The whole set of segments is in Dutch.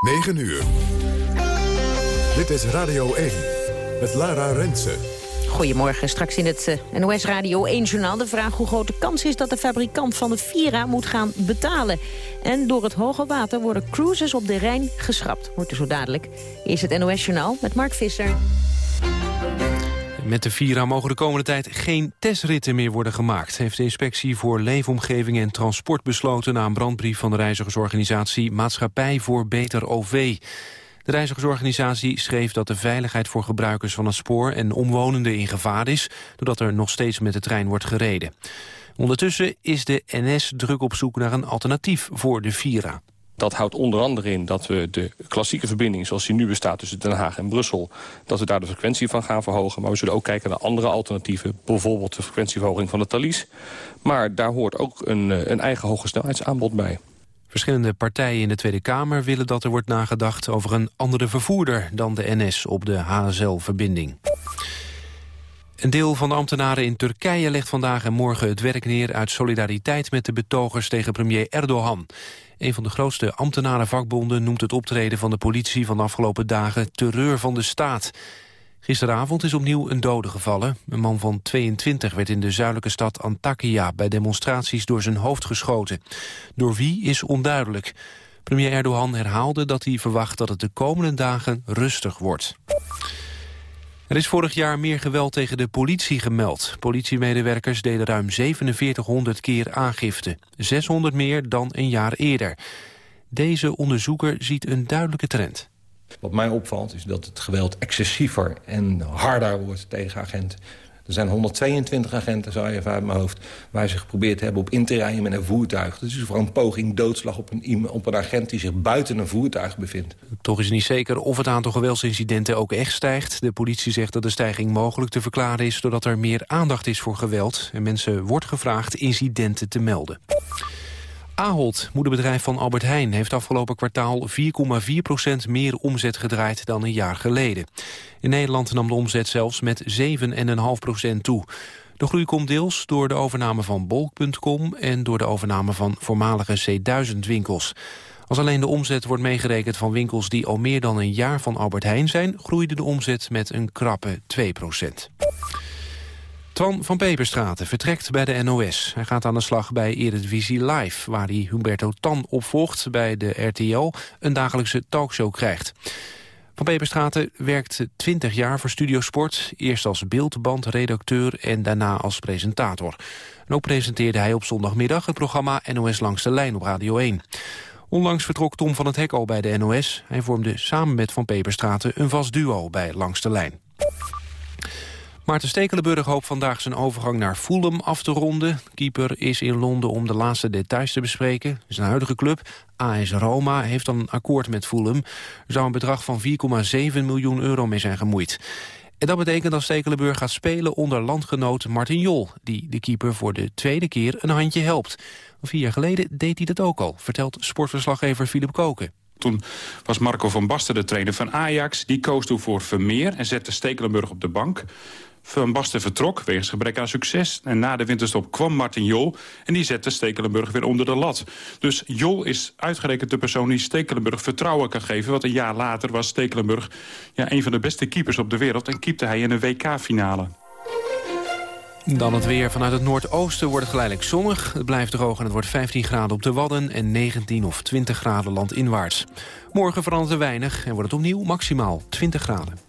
9 uur. Dit is Radio 1 met Lara Rensen. Goedemorgen, straks in het uh, NOS Radio 1-journaal de vraag hoe groot de kans is dat de fabrikant van de Vira moet gaan betalen. En door het hoge water worden cruises op de Rijn geschrapt. Wordt er zo dadelijk. Eerst het NOS-journaal met Mark Visser. Met de Vira mogen de komende tijd geen testritten meer worden gemaakt... heeft de Inspectie voor Leefomgeving en Transport besloten... na een brandbrief van de reizigersorganisatie Maatschappij voor Beter OV. De reizigersorganisatie schreef dat de veiligheid voor gebruikers van het spoor... en omwonenden in gevaar is, doordat er nog steeds met de trein wordt gereden. Ondertussen is de NS druk op zoek naar een alternatief voor de Vira. Dat houdt onder andere in dat we de klassieke verbinding zoals die nu bestaat tussen Den Haag en Brussel, dat we daar de frequentie van gaan verhogen. Maar we zullen ook kijken naar andere alternatieven, bijvoorbeeld de frequentieverhoging van de Thalys. Maar daar hoort ook een, eh, een eigen hoge snelheidsaanbod bij. Verschillende partijen in de Tweede Kamer willen dat er wordt nagedacht over een andere vervoerder dan de NS op de HSL-verbinding. Een deel van de ambtenaren in Turkije legt vandaag en morgen het werk neer... uit solidariteit met de betogers tegen premier Erdogan. Een van de grootste ambtenarenvakbonden noemt het optreden van de politie... van de afgelopen dagen terreur van de staat. Gisteravond is opnieuw een dode gevallen. Een man van 22 werd in de zuidelijke stad Antakya... bij demonstraties door zijn hoofd geschoten. Door wie is onduidelijk. Premier Erdogan herhaalde dat hij verwacht dat het de komende dagen rustig wordt. Er is vorig jaar meer geweld tegen de politie gemeld. Politiemedewerkers deden ruim 4700 keer aangifte. 600 meer dan een jaar eerder. Deze onderzoeker ziet een duidelijke trend. Wat mij opvalt is dat het geweld excessiever en harder wordt tegen agenten. Er zijn 122 agenten, zou je even uit mijn hoofd... waar ze geprobeerd hebben op in te rijden met een voertuig. Dat is voor een poging doodslag op een, op een agent die zich buiten een voertuig bevindt. Toch is het niet zeker of het aantal geweldsincidenten ook echt stijgt. De politie zegt dat de stijging mogelijk te verklaren is... doordat er meer aandacht is voor geweld. En mensen wordt gevraagd incidenten te melden. Ahold, moederbedrijf van Albert Heijn, heeft afgelopen kwartaal 4,4% meer omzet gedraaid dan een jaar geleden. In Nederland nam de omzet zelfs met 7,5% toe. De groei komt deels door de overname van Bolk.com en door de overname van voormalige C1000-winkels. Als alleen de omzet wordt meegerekend van winkels die al meer dan een jaar van Albert Heijn zijn, groeide de omzet met een krappe 2 Twan van Peperstraten vertrekt bij de NOS. Hij gaat aan de slag bij Eredivisie Live... waar hij Humberto Tan opvolgt bij de RTL... een dagelijkse talkshow krijgt. Van Peperstraten werkt 20 jaar voor Studiosport. Eerst als beeldbandredacteur en daarna als presentator. En ook presenteerde hij op zondagmiddag het programma NOS Langs de Lijn op Radio 1. Onlangs vertrok Tom van het Hek al bij de NOS. Hij vormde samen met Van Peperstraten een vast duo bij Langs de Lijn. Maarten Stekelenburg hoopt vandaag zijn overgang naar Fulham af te ronden. Keeper is in Londen om de laatste details te bespreken. Zijn huidige club, AS Roma, heeft dan een akkoord met Fulham. Er zou een bedrag van 4,7 miljoen euro mee zijn gemoeid. En dat betekent dat Stekelenburg gaat spelen onder landgenoot Martin Jol... die de keeper voor de tweede keer een handje helpt. Vier jaar geleden deed hij dat ook al, vertelt sportverslaggever Philip Koken. Toen was Marco van Basten de trainer van Ajax. Die koos toen voor Vermeer en zette Stekelenburg op de bank. Van Basten vertrok wegens gebrek aan succes. En na de winterstop kwam Martin Jol. En die zette Stekelenburg weer onder de lat. Dus Jol is uitgerekend de persoon die Stekelenburg vertrouwen kan geven. Want een jaar later was Stekelenburg ja, een van de beste keepers op de wereld. En keepte hij in een WK-finale. Dan het weer. Vanuit het noordoosten wordt geleidelijk zonnig. Het blijft droog en het wordt 15 graden op de Wadden... en 19 of 20 graden landinwaarts. Morgen verandert er weinig en wordt het opnieuw maximaal 20 graden.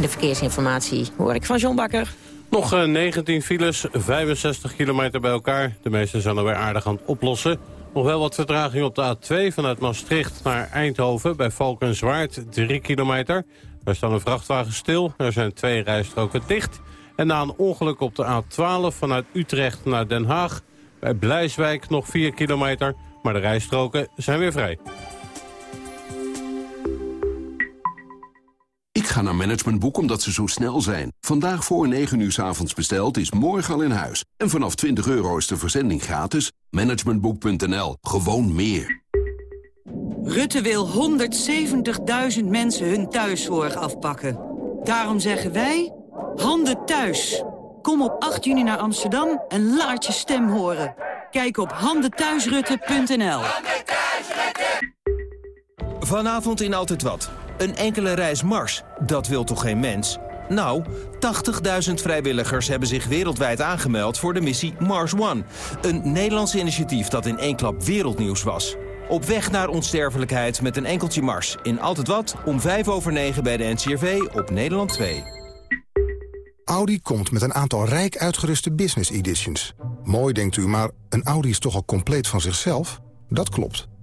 De verkeersinformatie hoor ik van John Bakker. Nog 19 eh, files, 65 kilometer bij elkaar. De meeste zijn alweer aardig aan het oplossen. Nog wel wat vertraging op de A2 vanuit Maastricht naar Eindhoven... bij Valkenswaard, 3 kilometer. Daar staan een vrachtwagen stil, er zijn twee rijstroken dicht. En na een ongeluk op de A12 vanuit Utrecht naar Den Haag... bij Blijswijk nog 4 kilometer, maar de rijstroken zijn weer vrij. Ga naar Managementboek omdat ze zo snel zijn. Vandaag voor 9 uur s avonds besteld is morgen al in huis. En vanaf 20 euro is de verzending gratis. Managementboek.nl. Gewoon meer. Rutte wil 170.000 mensen hun thuiszorg afpakken. Daarom zeggen wij, handen thuis. Kom op 8 juni naar Amsterdam en laat je stem horen. Kijk op handenthuisrutte.nl. Vanavond in Altijd Wat. Een enkele reis Mars, dat wil toch geen mens? Nou, 80.000 vrijwilligers hebben zich wereldwijd aangemeld voor de missie Mars One. Een Nederlands initiatief dat in één klap wereldnieuws was. Op weg naar onsterfelijkheid met een enkeltje Mars. In Altijd Wat, om 5 over 9 bij de NCRV op Nederland 2. Audi komt met een aantal rijk uitgeruste business editions. Mooi denkt u, maar een Audi is toch al compleet van zichzelf? Dat klopt.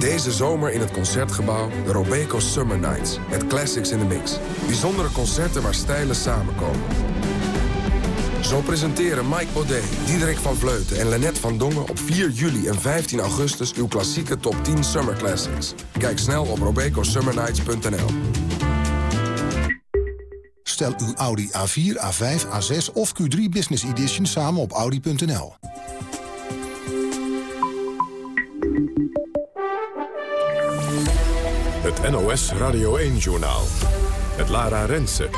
Deze zomer in het Concertgebouw de Robeco Summer Nights. Met classics in the mix. Bijzondere concerten waar stijlen samenkomen. Zo presenteren Mike Baudet, Diederik van Vleuten en Lennet van Dongen... op 4 juli en 15 augustus uw klassieke top 10 Summer Classics. Kijk snel op robecosummernights.nl. Stel uw Audi A4, A5, A6 of Q3 Business Edition samen op Audi.nl. Het NOS Radio 1-journaal. Het Lara Rensen.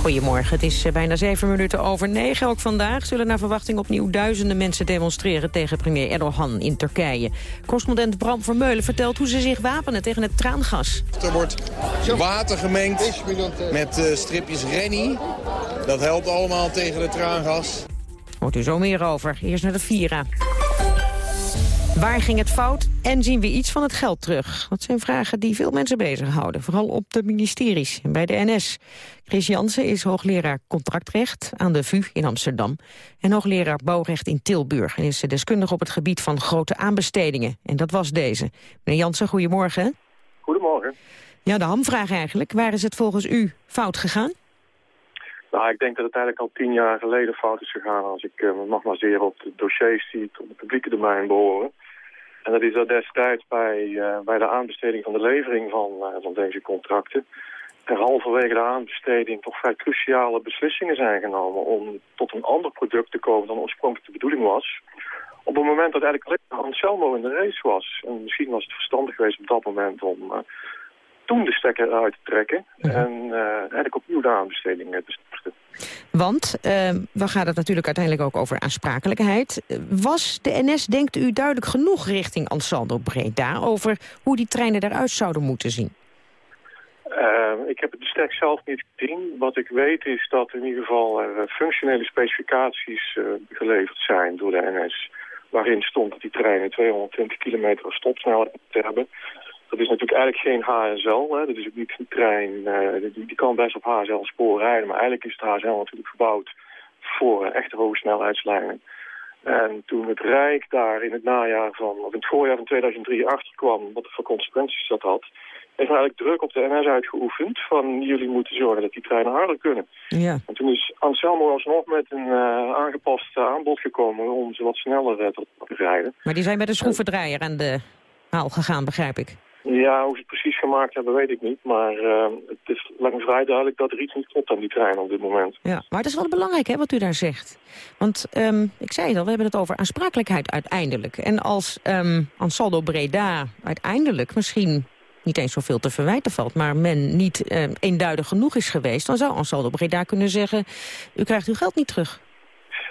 Goedemorgen, het is eh, bijna zeven minuten over negen. Ook vandaag zullen naar verwachting opnieuw duizenden mensen demonstreren... tegen premier Erdogan in Turkije. Correspondent Bram Vermeulen vertelt hoe ze zich wapenen tegen het traangas. Er wordt water gemengd met uh, stripjes Rennie. Dat helpt allemaal tegen het traangas. Hoort u zo meer over. Eerst naar de Vira. Waar ging het fout en zien we iets van het geld terug? Dat zijn vragen die veel mensen bezighouden, vooral op de ministeries en bij de NS. Chris Jansen is hoogleraar contractrecht aan de VU in Amsterdam... en hoogleraar bouwrecht in Tilburg en is deskundig op het gebied van grote aanbestedingen. En dat was deze. Meneer Jansen, goedemorgen. Goedemorgen. Ja, de hamvraag eigenlijk. Waar is het volgens u fout gegaan? Nou, ik denk dat het eigenlijk al tien jaar geleden fout is gegaan... als ik uh, mag baseren op de dossiers die tot het publieke domein behoren. En dat is dat destijds bij, uh, bij de aanbesteding van de levering van, uh, van deze contracten... ter halverwege de aanbesteding toch vrij cruciale beslissingen zijn genomen... om tot een ander product te komen dan oorspronkelijk de bedoeling was... Op het moment dat eigenlijk alleen Anselmo in de race was. En misschien was het verstandig geweest op dat moment om toen de stekker uit te trekken. En uh, eigenlijk opnieuw de aanbesteding te starten. Want, uh, we gaan het natuurlijk uiteindelijk ook over aansprakelijkheid. Was de NS, denkt u, duidelijk genoeg richting Ansaldo Breda... over hoe die treinen eruit zouden moeten zien? Uh, ik heb het de stek zelf niet gezien. Wat ik weet is dat in ieder geval er functionele specificaties geleverd zijn door de NS... waarin stond dat die treinen 220 kilometer stopsnelheid moeten hebben... Dat is natuurlijk eigenlijk geen HSL. Hè. Dat is ook niet een trein. Uh, die, die, kan best op HSL-spoor rijden. Maar eigenlijk is het HSL natuurlijk gebouwd voor uh, echte hoge snelheidslijnen. En toen het Rijk daar in het najaar van, of in het voorjaar van 2003 achterkwam wat voor consequenties dat had, heeft eigenlijk druk op de NS uitgeoefend van jullie moeten zorgen dat die treinen harder kunnen. Ja. En toen is Anselmo alsnog met een uh, aangepast aanbod gekomen om ze wat sneller te rijden. Maar die zijn met een schroevendraaier aan de haal gegaan, begrijp ik. Ja, hoe ze het precies gemaakt hebben, weet ik niet. Maar uh, het is lang vrij duidelijk dat er iets niet klopt aan die trein op dit moment. Ja, maar het is wel belangrijk hè, wat u daar zegt. Want um, ik zei het al, we hebben het over aansprakelijkheid uiteindelijk. En als um, Ansaldo Breda uiteindelijk misschien niet eens zoveel te verwijten valt... maar men niet uh, eenduidig genoeg is geweest... dan zou Ansaldo Breda kunnen zeggen... u krijgt uw geld niet terug.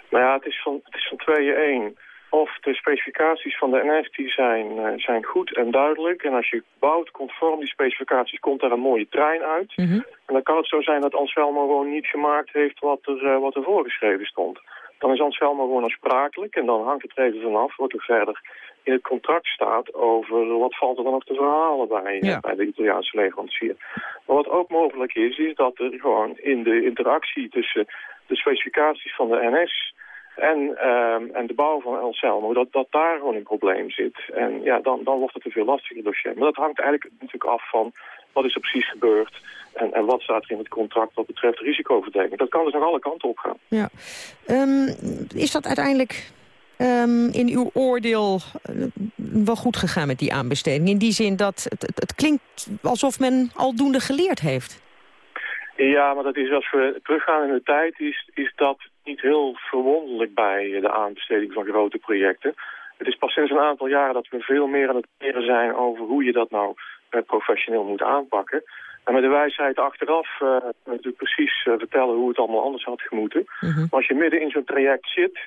Nou ja, het is van, het is van tweeën één of de specificaties van de NS die zijn, uh, zijn goed en duidelijk. En als je bouwt conform die specificaties, komt daar een mooie trein uit. Mm -hmm. En dan kan het zo zijn dat Anselmo gewoon niet gemaakt heeft wat er, uh, wat er voorgeschreven stond. Dan is Anselmo gewoon aansprakelijk en dan hangt het er even vanaf wat er verder in het contract staat over wat valt er dan nog te verhalen bij, ja. bij de Italiaanse leverancier. Maar wat ook mogelijk is, is dat er gewoon in de interactie tussen de specificaties van de NS en, um, en de bouw van El Selmo, dat, dat daar gewoon een probleem zit. En ja, dan, dan wordt het een veel lastiger dossier. Maar dat hangt eigenlijk natuurlijk af van wat is er precies gebeurd... En, en wat staat er in het contract wat betreft risicoverdeling. Dat kan dus nog alle kanten op gaan. Ja. Um, is dat uiteindelijk ehm, in uw oordeel uh, wel goed gegaan met die aanbesteding? In die zin dat het, het, het klinkt alsof men aldoende geleerd heeft. Ja, maar dat is als we teruggaan in de tijd, is, is dat niet heel verwonderlijk bij de aanbesteding van grote projecten. Het is pas sinds een aantal jaren dat we veel meer aan het leren zijn over hoe je dat nou uh, professioneel moet aanpakken. En met de wijsheid achteraf uh, natuurlijk precies uh, vertellen hoe het allemaal anders had gemoeten. -hmm. Maar als je midden in zo'n traject zit,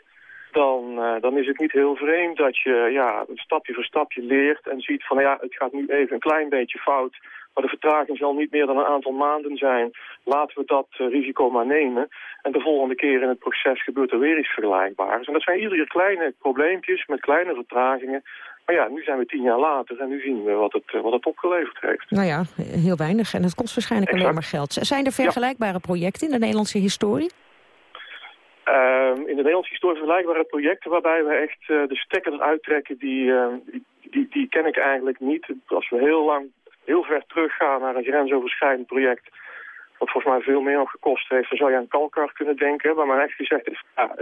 dan, dan is het niet heel vreemd dat je ja, stapje voor stapje leert en ziet van ja, het gaat nu even een klein beetje fout. Maar de vertraging zal niet meer dan een aantal maanden zijn. Laten we dat uh, risico maar nemen. En de volgende keer in het proces gebeurt er weer iets vergelijkbaars. En dat zijn iedere kleine probleempjes met kleine vertragingen. Maar ja, nu zijn we tien jaar later en nu zien we wat het, uh, wat het opgeleverd heeft. Nou ja, heel weinig. En het kost waarschijnlijk exact. alleen maar geld. Zijn er vergelijkbare ja. projecten in de Nederlandse historie? Uh, in de Nederlandse historie vergelijkbare projecten waarbij we echt uh, de stekker eruit trekken, die, uh, die, die, die, ken ik eigenlijk niet. Als we heel lang, heel ver teruggaan naar een grensoverschrijdend project, wat volgens mij veel meer nog gekost heeft, dan zou je aan Kalkar kunnen denken, waar men echt gezegd is, ja,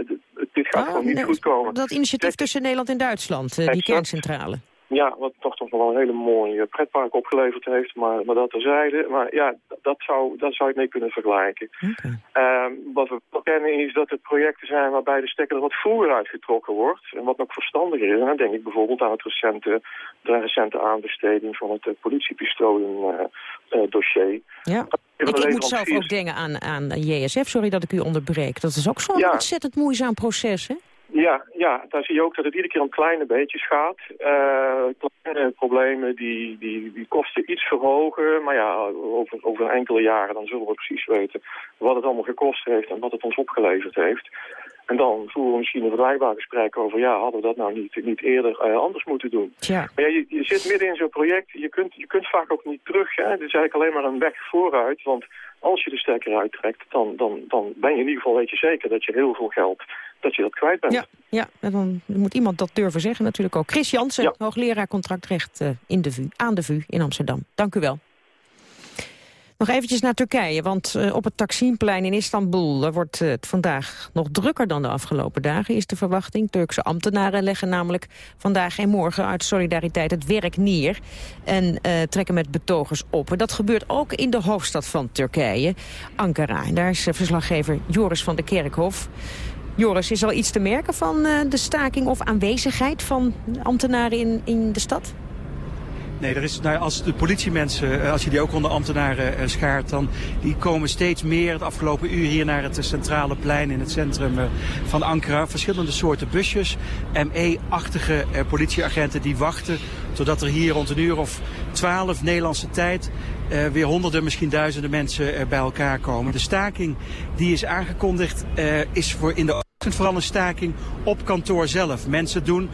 dit gaat oh, gewoon niet nee, goed komen. Dat initiatief tussen Nederland en Duitsland, uh, die kerncentrale. Ja, wat toch toch wel een hele mooie pretpark opgeleverd heeft, maar, maar dat terzijde. Maar ja, dat zou, dat zou ik mee kunnen vergelijken. Okay. Um, wat we kennen is dat er projecten zijn waarbij de stekker er wat vroeger uitgetrokken wordt. En wat nog verstandiger is. En dan denk ik bijvoorbeeld aan het recente, de recente aanbesteding van het uh, politiepistolen uh, uh, dossier. Ja. Ik, ik moet zelf ook denken aan, aan JSF, sorry dat ik u onderbreek. Dat is ook zo'n ja. ontzettend moeizaam proces, hè? Ja, ja, daar zie je ook dat het iedere keer om kleine beetjes gaat. Uh, kleine problemen die, die, die kosten iets verhogen. Maar ja, over, over enkele jaren dan zullen we precies weten wat het allemaal gekost heeft en wat het ons opgeleverd heeft. En dan voeren we misschien een vergelijkbaar gesprek over... ja, hadden we dat nou niet, niet eerder uh, anders moeten doen. Ja. Maar ja, je, je zit midden in zo'n project. Je kunt, je kunt vaak ook niet terug. Hè? Het is eigenlijk alleen maar een weg vooruit. Want als je de stekker uittrekt... Dan, dan, dan ben je in ieder geval weet je zeker dat je heel veel geld... dat je dat kwijt bent. Ja, ja en dan moet iemand dat durven zeggen natuurlijk ook. Chris Jansen, ja. hoogleraar contractrecht uh, in de VU, aan de VU in Amsterdam. Dank u wel. Nog eventjes naar Turkije, want uh, op het Taksimplein in Istanbul wordt uh, het vandaag nog drukker dan de afgelopen dagen, is de verwachting. Turkse ambtenaren leggen namelijk vandaag en morgen uit solidariteit het werk neer en uh, trekken met betogers op. En dat gebeurt ook in de hoofdstad van Turkije, Ankara. En daar is verslaggever Joris van de Kerkhof. Joris, is er al iets te merken van de staking of aanwezigheid van ambtenaren in, in de stad? Nee, er is, nou, als de politiemensen, als je die ook onder ambtenaren uh, schaart, dan die komen steeds meer het afgelopen uur hier naar het centrale plein in het centrum van Ankara. Verschillende soorten busjes, ME-achtige politieagenten die wachten totdat er hier rond een uur of twaalf Nederlandse tijd weer honderden, misschien duizenden mensen bij elkaar komen. De staking die is aangekondigd is voor in de vooral een staking op kantoor zelf. Mensen doen,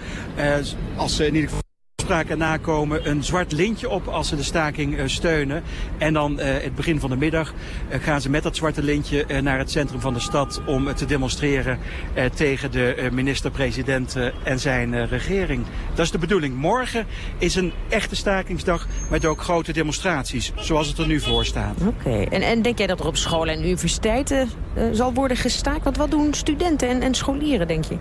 als ze in ieder geval afspraken nakomen een zwart lintje op als ze de staking uh, steunen. En dan uh, het begin van de middag uh, gaan ze met dat zwarte lintje naar het centrum van de stad om te demonstreren tegen de minister-president en zijn regering. Dat is de bedoeling. Morgen is een echte stakingsdag met ook grote demonstraties, zoals het er nu voor staat. Oké, en, en denk jij dat er op scholen en universiteiten zal worden gestaakt? Want wat doen studenten en, en scholieren, denk je?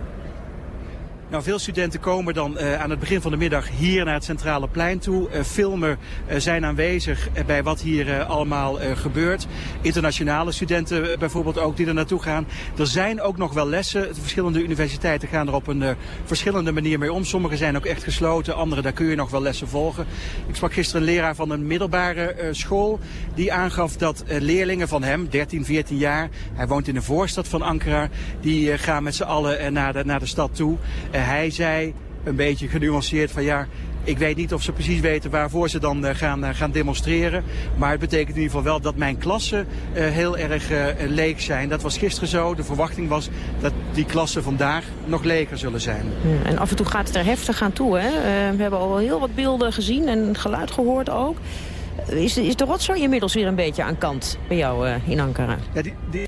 Nou, veel studenten komen dan uh, aan het begin van de middag hier naar het centrale plein toe. Uh, filmen uh, zijn aanwezig bij wat hier allemaal gebeurt. Internationale studenten bijvoorbeeld ook die er naartoe gaan. Er zijn ook nog wel lessen. De verschillende universiteiten gaan er op een verschillende manier mee om. Sommige zijn ook echt gesloten, andere daar kun je nog wel lessen volgen. Ik sprak gisteren een leraar van een middelbare school. Die aangaf dat leerlingen van hem, 13, 14 jaar, hij woont in de voorstad van Ankara, die gaan met z'n allen naar, de, naar de stad toe hij zei een beetje genuanceerd van ja, ik weet niet of ze precies weten waarvoor ze dan uh, gaan, uh, gaan demonstreren. Maar het betekent in ieder geval wel dat mijn klassen uh, heel erg leeg zijn. Dat was gisteren zo. De verwachting was dat die klassen vandaag nog leger zullen zijn. Ja, en af en toe gaat het er heftig aan toe. Hè? we hebben al heel wat beelden gezien en geluid gehoord ook. Is, is de rotzooi inmiddels weer een beetje aan kant bij jou in Ankara? Ja, die, die...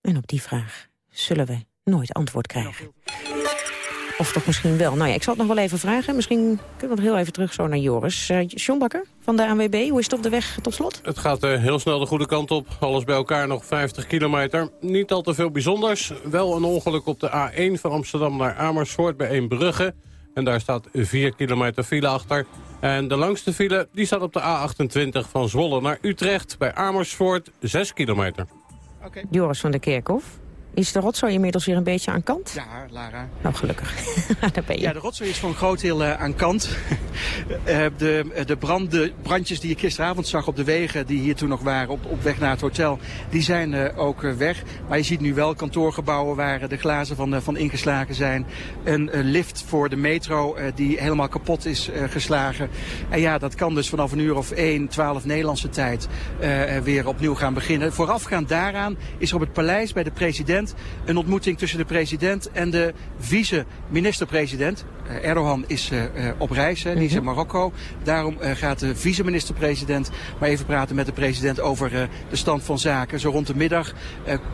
En op die vraag zullen we nooit antwoord krijgen. Of toch misschien wel. Nou ja, ik zal het nog wel even vragen. Misschien kunnen we nog heel even terug zo naar Joris. Uh, John Bakker van de ANWB, hoe is het op de weg tot slot? Het gaat uh, heel snel de goede kant op. Alles bij elkaar nog 50 kilometer. Niet al te veel bijzonders. Wel een ongeluk op de A1 van Amsterdam naar Amersfoort bij Eembrugge. En daar staat 4 kilometer file achter. En de langste file die staat op de A28 van Zwolle naar Utrecht... bij Amersfoort 6 kilometer. Okay. Joris van der Kerkhof. Is de rotzooi inmiddels weer een beetje aan kant? Ja, Lara. Nou, gelukkig. Daar ben je. Ja, de rotzooi is voor een groot deel uh, aan kant. uh, de, de, brand, de brandjes die ik gisteravond zag op de wegen die hier toen nog waren op, op weg naar het hotel, die zijn uh, ook weg. Maar je ziet nu wel kantoorgebouwen waar de glazen van, van ingeslagen zijn. Een lift voor de metro die helemaal kapot is geslagen. En ja, dat kan dus vanaf een uur of 1, 12 Nederlandse tijd weer opnieuw gaan beginnen. Voorafgaand daaraan is er op het paleis bij de president een ontmoeting tussen de president en de vice-minister-president. Uh, Erdogan is uh, op reis, hè, die is in mhm. Marokko. Daarom gaat de vice-minister-president maar even praten met de president over de stand van zaken. Zo rond de middag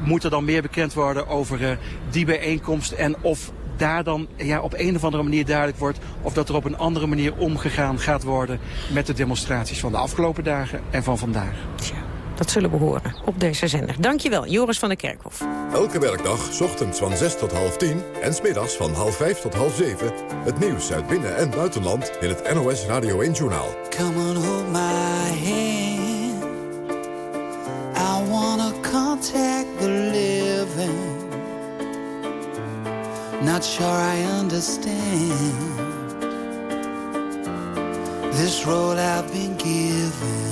moet er dan meer bekend worden over die bijeenkomst en of daar dan ja, op een of andere manier duidelijk wordt... of dat er op een andere manier omgegaan gaat worden met de demonstraties van de afgelopen dagen en van vandaag. Dat zullen we horen op deze zender. Dankjewel, Joris van der Kerkhof. Elke werkdag, ochtends van 6 tot half 10 en smiddags van half 5 tot half 7... het nieuws uit binnen- en buitenland in het NOS Radio 1-journaal. Come on, hold my hand. I wanna contact the living. Not sure I understand. This road I've been given.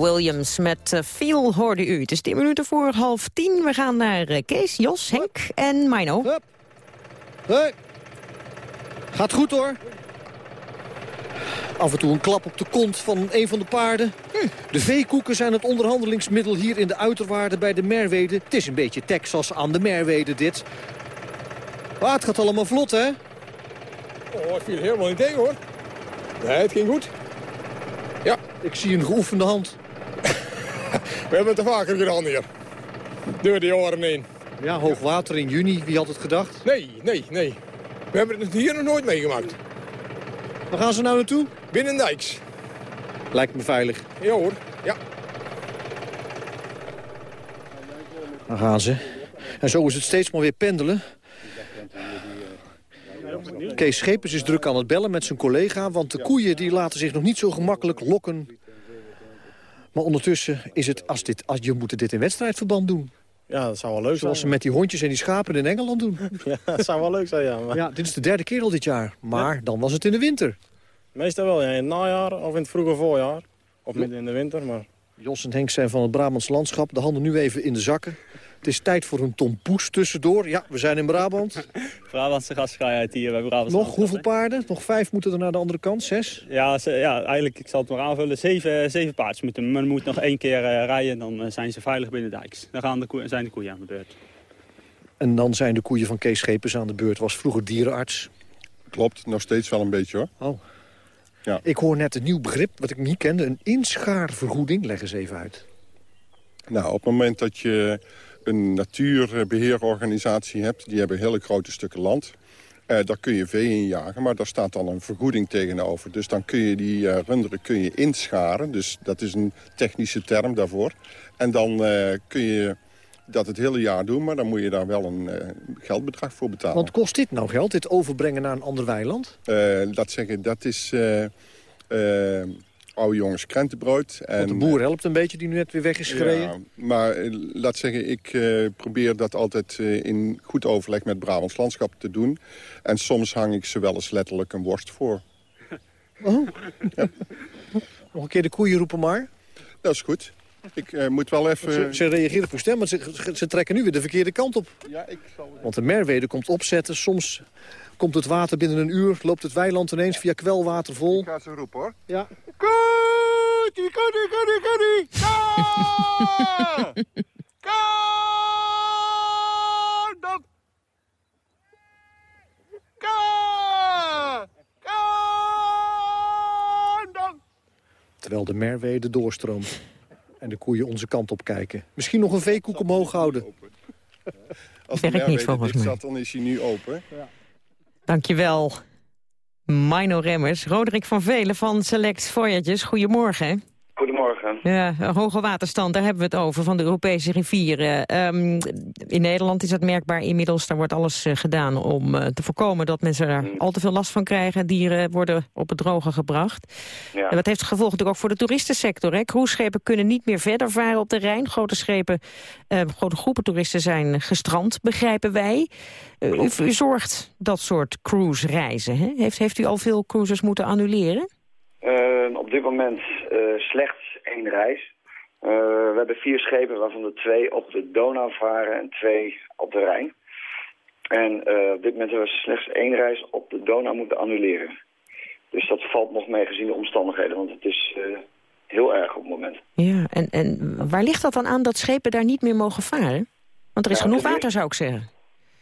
Williams met uh, Feel hoorde u. Het is 10 minuten voor half tien. We gaan naar uh, Kees, Jos, Henk en Mino. Hup. Hey. Gaat goed hoor. Af en toe een klap op de kont van een van de paarden. Hm. De veekoeken zijn het onderhandelingsmiddel hier in de uiterwaarden bij de Merwede. Het is een beetje Texas aan de Merwede dit. Maar het gaat allemaal vlot hè? Oh, ik viel helemaal niet tegen hoor. Nee, het ging goed. Ja. Ik zie een geoefende hand. We hebben het er vaker gedaan hier. Door de jaren heen. Ja, hoog water in juni. Wie had het gedacht? Nee, nee, nee. We hebben het hier nog nooit meegemaakt. Waar gaan ze nou naartoe? Binnendijks. Lijkt me veilig. Ja hoor, ja. Daar gaan ze. En zo is het steeds maar weer pendelen. Kees Schepers is druk aan het bellen met zijn collega... want de koeien die laten zich nog niet zo gemakkelijk lokken. Maar ondertussen is het, als, dit, als je moet dit in wedstrijdverband doen. Ja, dat zou wel leuk zijn. Zoals ze met die hondjes en die schapen in Engeland doen. Ja, dat zou wel leuk zijn, ja. Maar... Ja, dit is de derde keer al dit jaar. Maar dan was het in de winter. Meestal wel, ja. In het najaar of in het vroege voorjaar. Of midden in de winter, maar... Jos en Henk zijn van het Brabants landschap. De handen nu even in de zakken. Het is tijd voor een tompoes tussendoor. Ja, we zijn in Brabant. Brabantse gastvrijheid hier bij Brabant. Nog hoeveel paarden? Nog vijf moeten er naar de andere kant, zes? Ja, ze, ja eigenlijk, ik zal het maar aanvullen, zeven, zeven paardjes moeten. Men moet nog één keer uh, rijden, dan uh, zijn ze veilig binnen dijks. Dan gaan de koe, zijn de koeien aan de beurt. En dan zijn de koeien van Kees Schepers aan de beurt. Was vroeger dierenarts. Klopt, nog steeds wel een beetje hoor. Oh. Ja. Ik hoor net een nieuw begrip, wat ik niet kende. Een inschaarvergoeding. Leg eens even uit. Nou, op het moment dat je een natuurbeheerorganisatie hebt... die hebben hele grote stukken land. Uh, daar kun je vee in jagen, maar daar staat dan een vergoeding tegenover. Dus dan kun je die uh, runderen kun je inscharen. Dus dat is een technische term daarvoor. En dan uh, kun je dat het hele jaar doen, maar dan moet je daar wel een geldbedrag voor betalen. Want kost dit nou geld, dit overbrengen naar een ander weiland? dat zeggen, dat is oude jongens krentenbrood. En, Want de boer helpt een beetje die nu net weer weg is gereden? Ja, maar eh, laat zeggen, ik uh, probeer dat altijd uh, in goed overleg met Brabants Landschap te doen. En soms hang ik ze wel eens letterlijk een worst voor. Oh. Ja. Nog een keer de koeien roepen maar. Dat is goed. Ik uh, moet wel even... Ze, ze reageren voor stem, maar ze, ze, trekken nu weer de verkeerde kant op. Ja, ik zal... Want de Merwede komt opzetten. Soms komt het water binnen een uur, loopt het weiland ineens via kwelwater vol. Ik ga ze roepen, hoor. Ja. Kuttie, kuttie, kuttie, kuttie! Ka! Ka! Dat! Ka! Ka! Dat! Terwijl de Merwede doorstroomt en de koeien onze kant op kijken. Misschien nog een veekoek omhoog houden. Als de Merwede zat, dan is hij nu open. Ja. Dankjewel, Mino Remmers. Roderick van Velen van Select Voyages. Goedemorgen. Ja, hoge waterstand, daar hebben we het over, van de Europese rivieren. Um, in Nederland is dat merkbaar inmiddels. Daar wordt alles uh, gedaan om uh, te voorkomen dat mensen er mm. al te veel last van krijgen. Dieren worden op het droge gebracht. Ja. En dat heeft gevolgen natuurlijk ook voor de toeristensector. Hè? Cruiseschepen kunnen niet meer verder varen op de Rijn. Grote schepen, uh, grote groepen toeristen zijn gestrand, begrijpen wij. U, u, zorgt dat soort cruise-reizen. Heeft, heeft u al veel cruises moeten annuleren? Uh, op dit moment uh, slechts één reis. Uh, we hebben vier schepen waarvan er twee op de Donau varen en twee op de Rijn. En op dit moment hebben we slechts één reis op de Donau moeten annuleren. Dus dat valt nog mee gezien de omstandigheden, want het is heel erg op het moment. Ja, en, en waar ligt dat dan aan dat schepen daar niet meer mogen varen? Want er is genoeg water, zou ik zeggen.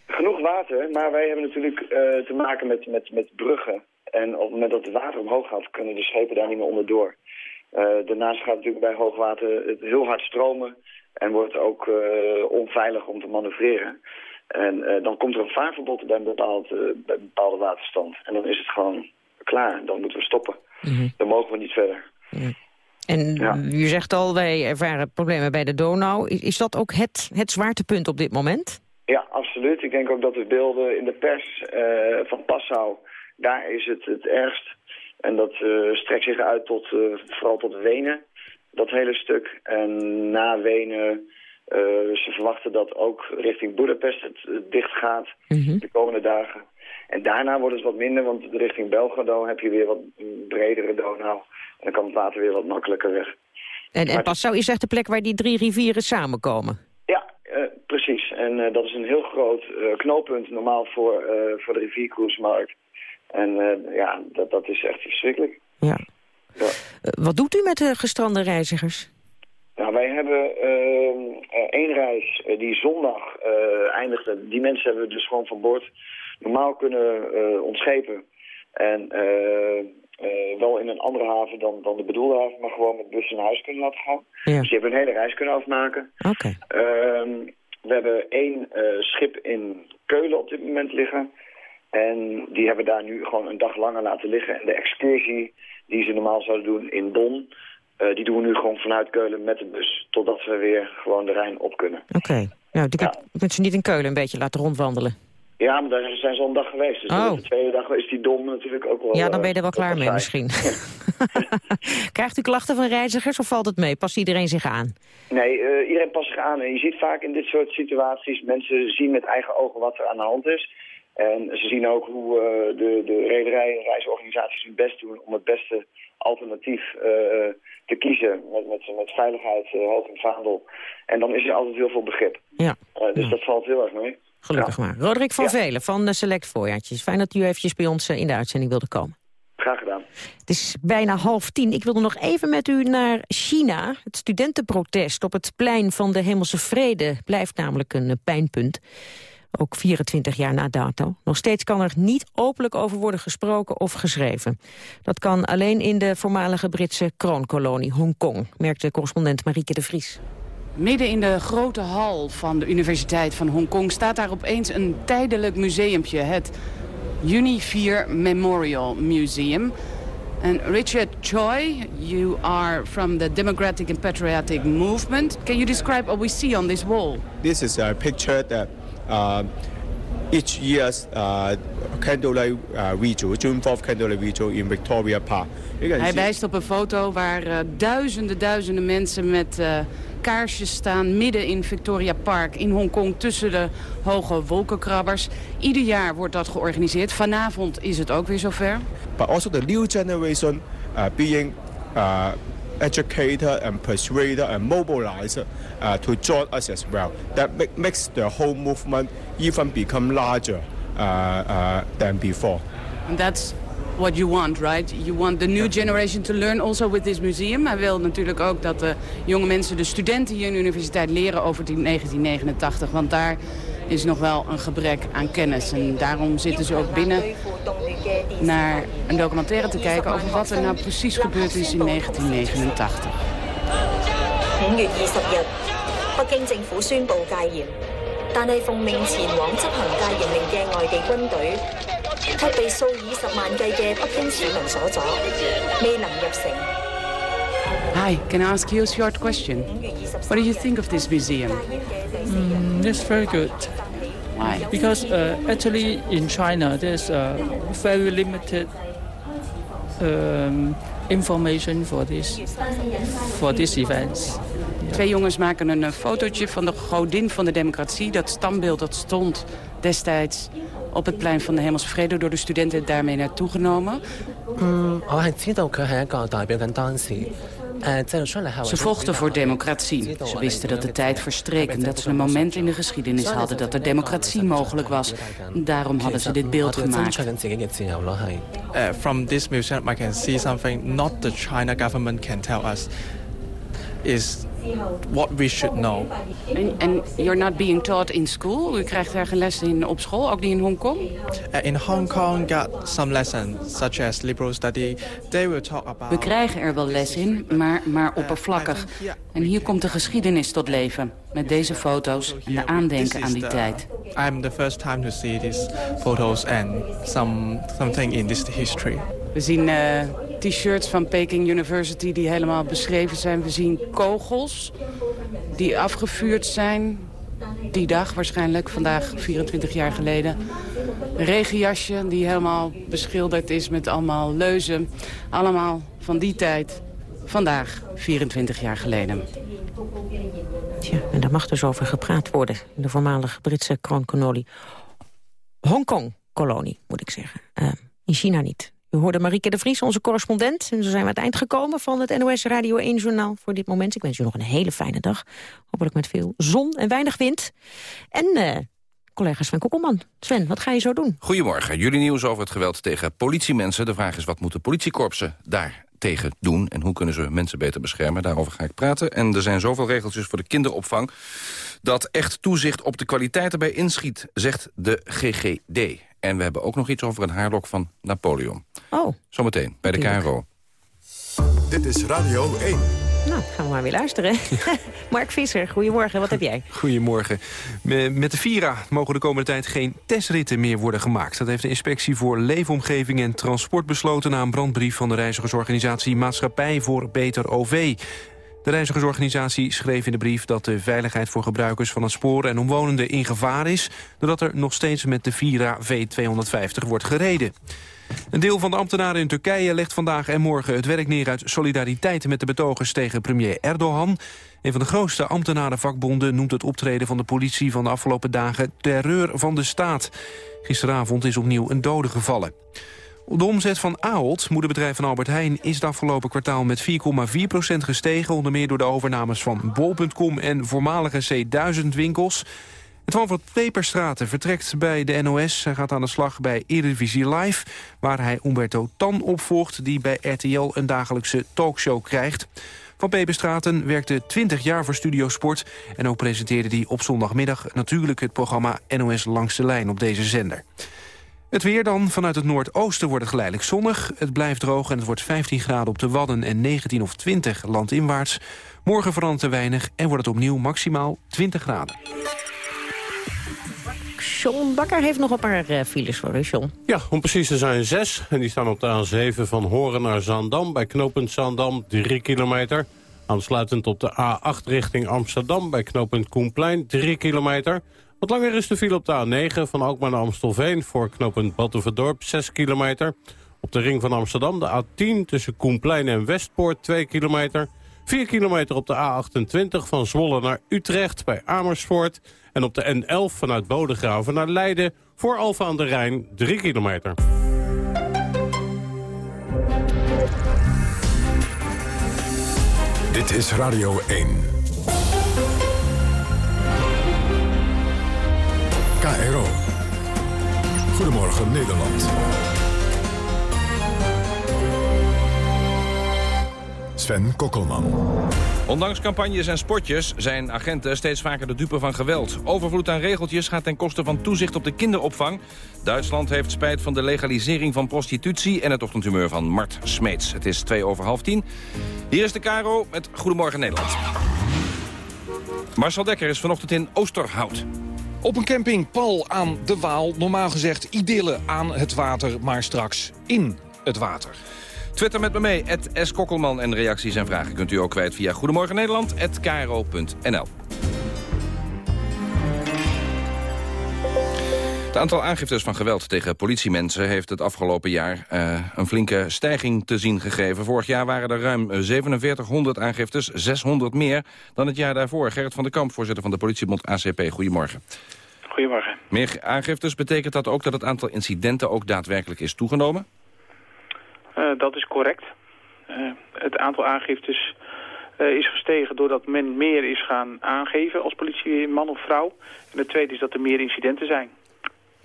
Genoeg water, maar wij hebben natuurlijk te maken met, met, met bruggen en op het moment dat het water omhoog gaat, kunnen de schepen daar niet meer onderdoor. Uh, daarnaast gaat het natuurlijk bij hoogwater het heel hard stromen en wordt het ook uh, onveilig om te manoeuvreren. En uh, dan komt er een vaarverbod bij een, bepaald, bij een bepaalde waterstand. En dan is het gewoon klaar. Dan moeten we stoppen. Mm -hmm. Dan mogen we niet verder. En ja. u zegt al, wij ervaren problemen bij de Donau. Is dat ook het, het zwaartepunt op dit moment? Ja, absoluut. Ik denk ook dat de beelden in de pers van Passau daar is het het ergst. En dat uh, strekt zich uit tot, uh, vooral tot Wenen, dat hele stuk. En na Wenen, uh, ze verwachten dat ook richting Budapest het, dicht gaat mm -hmm. de komende dagen. En daarna wordt het wat minder, want richting Belgrado heb je weer wat bredere Donau. En dan kan het water weer wat makkelijker weg. En, en Passau is echt de plek waar die drie rivieren samenkomen. Ja, eh, precies. En eh, dat is een heel groot eh, knooppunt normaal voor, eh, voor de riviercruisemarkt. En eh, ja, dat, dat is echt verschrikkelijk. Ja. Ja. Eh, wat doet u met de gestrande reizigers? Nou, wij hebben ehm, eh, één reis die zondag eindigde. Die mensen hebben we dus gewoon van boord normaal kunnen ontschepen. En wel in een andere haven dan, dan de bedoelde haven, maar gewoon met bussen naar huis kunnen laten gaan. Ja. Dus die hebben een hele reis kunnen afmaken. Oké. Ehm, we hebben één schip in Keulen op dit moment liggen. En die hebben daar nu gewoon een dag langer laten liggen. En de excursie die ze normaal zouden doen in Don... eh, die doen we nu gewoon vanuit Keulen met de bus. Totdat we weer gewoon de Rijn op kunnen. Oké. Nou, heb ze niet in Keulen een beetje laten rondwandelen. Ja, maar daar zijn ze al een dag geweest. Dus Oh. de tweede dag is die Dom natuurlijk ook wel... Ja, dan ben je eh, er wel klaar wat mee misschien. Krijgt u klachten van reizigers of valt het mee? Past iedereen zich aan? Nee, eh, iedereen past zich aan. En je ziet vaak in dit soort situaties... mensen zien met eigen ogen wat er aan de hand is. En ze zien ook hoe eh, de, de rederijen en reisorganisaties hun best doen... om het beste alternatief eh, te kiezen met, met, met veiligheid eh, hoog in het vaandel. En dan is er altijd heel veel begrip. Ja. Dus dat valt heel erg mee. Gelukkig maar. Roderick van Velen van de Select Voorjaartjes. Fijn dat u eventjes bij ons in de uitzending wilde komen. Graag gedaan. Het is bijna half tien. Ik wilde nog even met u naar China. Het studentenprotest op het plein van de Hemelse Vrede blijft namelijk een pijnpunt. Ook 24 jaar na dato. Nog steeds kan er niet openlijk over worden gesproken of geschreven. Dat kan alleen in de voormalige Britse kroonkolonie Hongkong, merkte correspondent Marieke de Vries. Midden in de grote hal van de Universiteit van Hongkong staat daar opeens een tijdelijk museumpje. Het Univier Memorial Museum. And Richard Choi, you are from the Democratic and Patriotic Movement. Can you describe what we see on this wall? This is a picture that each year's uh, candlelight uh, vigil, June 4th candlelight vigil in Victoria Park. Hij wijst op een foto waar eh, duizenden, duizenden mensen met eh, kaarsjes staan... midden in Victoria Park in Hongkong tussen de hoge wolkenkrabbers. Ieder jaar wordt dat georganiseerd. Vanavond is het ook weer zover. but also the new generation uh, being educated and persuaded and mobilized uh, to join us as well. That make, makes the whole movement even become larger uh, uh, than before. And that's what you want, right? You want the new generation to learn also with this museum. Hij wil natuurlijk ook dat de jonge mensen, de studenten hier in de universiteit leren over die 1989. Want daar is nog wel een gebrek aan kennis. En daarom zitten ze ook binnen naar een documentaire te kijken over wat er nou precies gebeurd is in 1989. 五月二十日，北京政府宣布戒严，但系奉命前往执行戒严令嘅外地军队，却被数以十万计嘅北京市民所阻，未能入城。 Hi, can I ask you a short question? What do you think of this museum? Mm, it's very good. Why? Because uh, actually in China there's uh, very limited um, information for this for these events. Twee jongens maken een eh, fotootje van de godin van de democratie. Dat standbeeld dat stond destijds op het plein van de Hemelse Vrede... door de studenten daarmee naartoe genomen. 嗯，我系知道佢系一个代表紧当时诶制度出嚟系 ze vochten voor democratie. Ze wisten dat de tijd verstreek en dat ze een moment in de geschiedenis hadden dat er democratie mogelijk was. Daarom hadden ze dit beeld gemaakt. Eh, from this museum I can see something not the China government can tell us. Is what we should know. En, en you're not being taught in school? U krijgt daar geen les in op school, ook niet in Hongkong? Uh, in Hong Kong, got some lessons such as liberal study. They will talk about. We krijgen er wel les in, maar, maar oppervlakkig. En hier komt de geschiedenis tot leven. Met deze foto's en de aandenken aan die tijd. I'm the first time to see these photos and some something in this history. We zien eh, t-shirts van Peking University die helemaal beschreven zijn. We zien kogels die afgevuurd zijn. Die dag waarschijnlijk, vandaag 24 jaar geleden. Regenjasje die helemaal beschilderd is met allemaal leuzen. Allemaal van die tijd. Vandaag, 24 jaar geleden. Tja, en daar mag dus over gepraat worden. De voormalige Britse kroonkolonie. Hongkong-kolonie, moet ik zeggen. Eh, in China niet. U hoorde Marieke de Vries, onze correspondent. En zo zijn we aan het eind gekomen van het NOS Radio 1 Journaal voor dit moment. Ik wens u nog een hele fijne dag. Hopelijk met veel zon en weinig wind. En uh, collega Sven Kokkelman. Sven, wat ga je zo doen? Goedemorgen. Jullie nieuws over het geweld tegen politiemensen. De vraag is, wat moeten politiekorpsen daar tegen doen... en hoe kunnen ze mensen beter beschermen. Daarover ga ik praten. En er zijn zoveel regeltjes voor de kinderopvang... dat echt toezicht op de kwaliteit erbij inschiet, zegt de GGD. En we hebben ook nog iets over een haarlok van Napoleon. Oh. Zometeen, bij de KRO. Dit is Radio 1. Nou, gaan we maar weer luisteren. Mark Visser, goedemorgen. Wat heb jij? Goedemorgen. Met de Vira mogen de komende tijd geen testritten meer worden gemaakt. Dat heeft de Inspectie voor Leefomgeving en Transport besloten... na een brandbrief van de reizigersorganisatie Maatschappij voor Beter OV. De reizigersorganisatie schreef in de brief dat de veiligheid voor gebruikers van het spoor en omwonenden in gevaar is, doordat er nog steeds met de Vira V250 wordt gereden. Een deel van de ambtenaren in Turkije legt vandaag en morgen het werk neer uit solidariteit met de betogers tegen premier Erdogan. Een van de grootste ambtenarenvakbonden noemt het optreden van de politie van de afgelopen dagen terreur van de staat. Gisteravond is opnieuw een dode gevallen. De omzet van Ahold, moederbedrijf van Albert Heijn... is het afgelopen kwartaal met 4,4% gestegen... onder meer door de overnames van Bol.com en voormalige C1000-winkels. Twan van Peperstraten vertrekt bij de NOS. Hij gaat aan de slag bij Eredivisie Live... waar hij Umberto Tan opvolgt... die bij RTL een dagelijkse talkshow krijgt. Van Peperstraten werkte 20 jaar voor Studiosport... en ook presenteerde hij op zondagmiddag natuurlijk het programma NOS Langs de Lijn op deze zender. Het weer dan. Vanuit het noordoosten wordt het geleidelijk zonnig. Het blijft droog en het wordt 15 graden op de Wadden en 19 of 20 landinwaarts. Morgen verandert er weinig en wordt het opnieuw maximaal 20 graden. John Bakker heeft nog een paar uh, files voor u, John. Ja, om precies te zijn zes. En die staan op de A7 van Horen naar Zaandam. Bij knooppunt Zaandam, 3 kilometer. Aansluitend op de A8 richting Amsterdam. Bij knooppunt Koenplein, 3 kilometer. Wat langer is de file op de A9 van Alkmaar naar Amstelveen... voor knooppunt Battenverdorp, 6 kilometer. Op de ring van Amsterdam de A10 tussen Koenplein en Westpoort, 2 kilometer. 4 kilometer op de A28 van Zwolle naar Utrecht bij Amersfoort. En op de N11 vanuit Bodegraven naar Leiden voor Alfa aan de Rijn, 3 kilometer. Dit is Radio 1. KRO. Goedemorgen Nederland. Sven Kokkelman. Ondanks campagnes en spotjes zijn agenten steeds vaker de dupe van geweld. Overvloed aan regeltjes gaat ten koste van toezicht op de kinderopvang. Duitsland heeft spijt van de legalisering van prostitutie... en het ochtendhumeur van Mart Smeets. Het is twee over half tien. Hier is de Caro met Goedemorgen Nederland. Marcel Dekker is vanochtend in Oosterhout. Op een camping Pal aan de Waal. Normaal gezegd idylle aan het water, maar straks in het water. Twitter met me mee, S. Kokkelman. En reacties en vragen kunt u ook kwijt via Goedemorgen Nederland, Het aantal aangiftes van geweld tegen politiemensen heeft het afgelopen jaar uh, een flinke stijging te zien gegeven. Vorig jaar waren er ruim 4700 aangiftes, 600 meer dan het jaar daarvoor. Gerrit van der Kamp, voorzitter van de politiebond ACP, goedemorgen. Goedemorgen. Meer aangiftes, betekent dat ook dat het aantal incidenten ook daadwerkelijk is toegenomen? Uh, dat is correct. Uh, het aantal aangiftes is gestegen doordat men meer is gaan aangeven als politieman of vrouw. En het tweede is dat er meer incidenten zijn.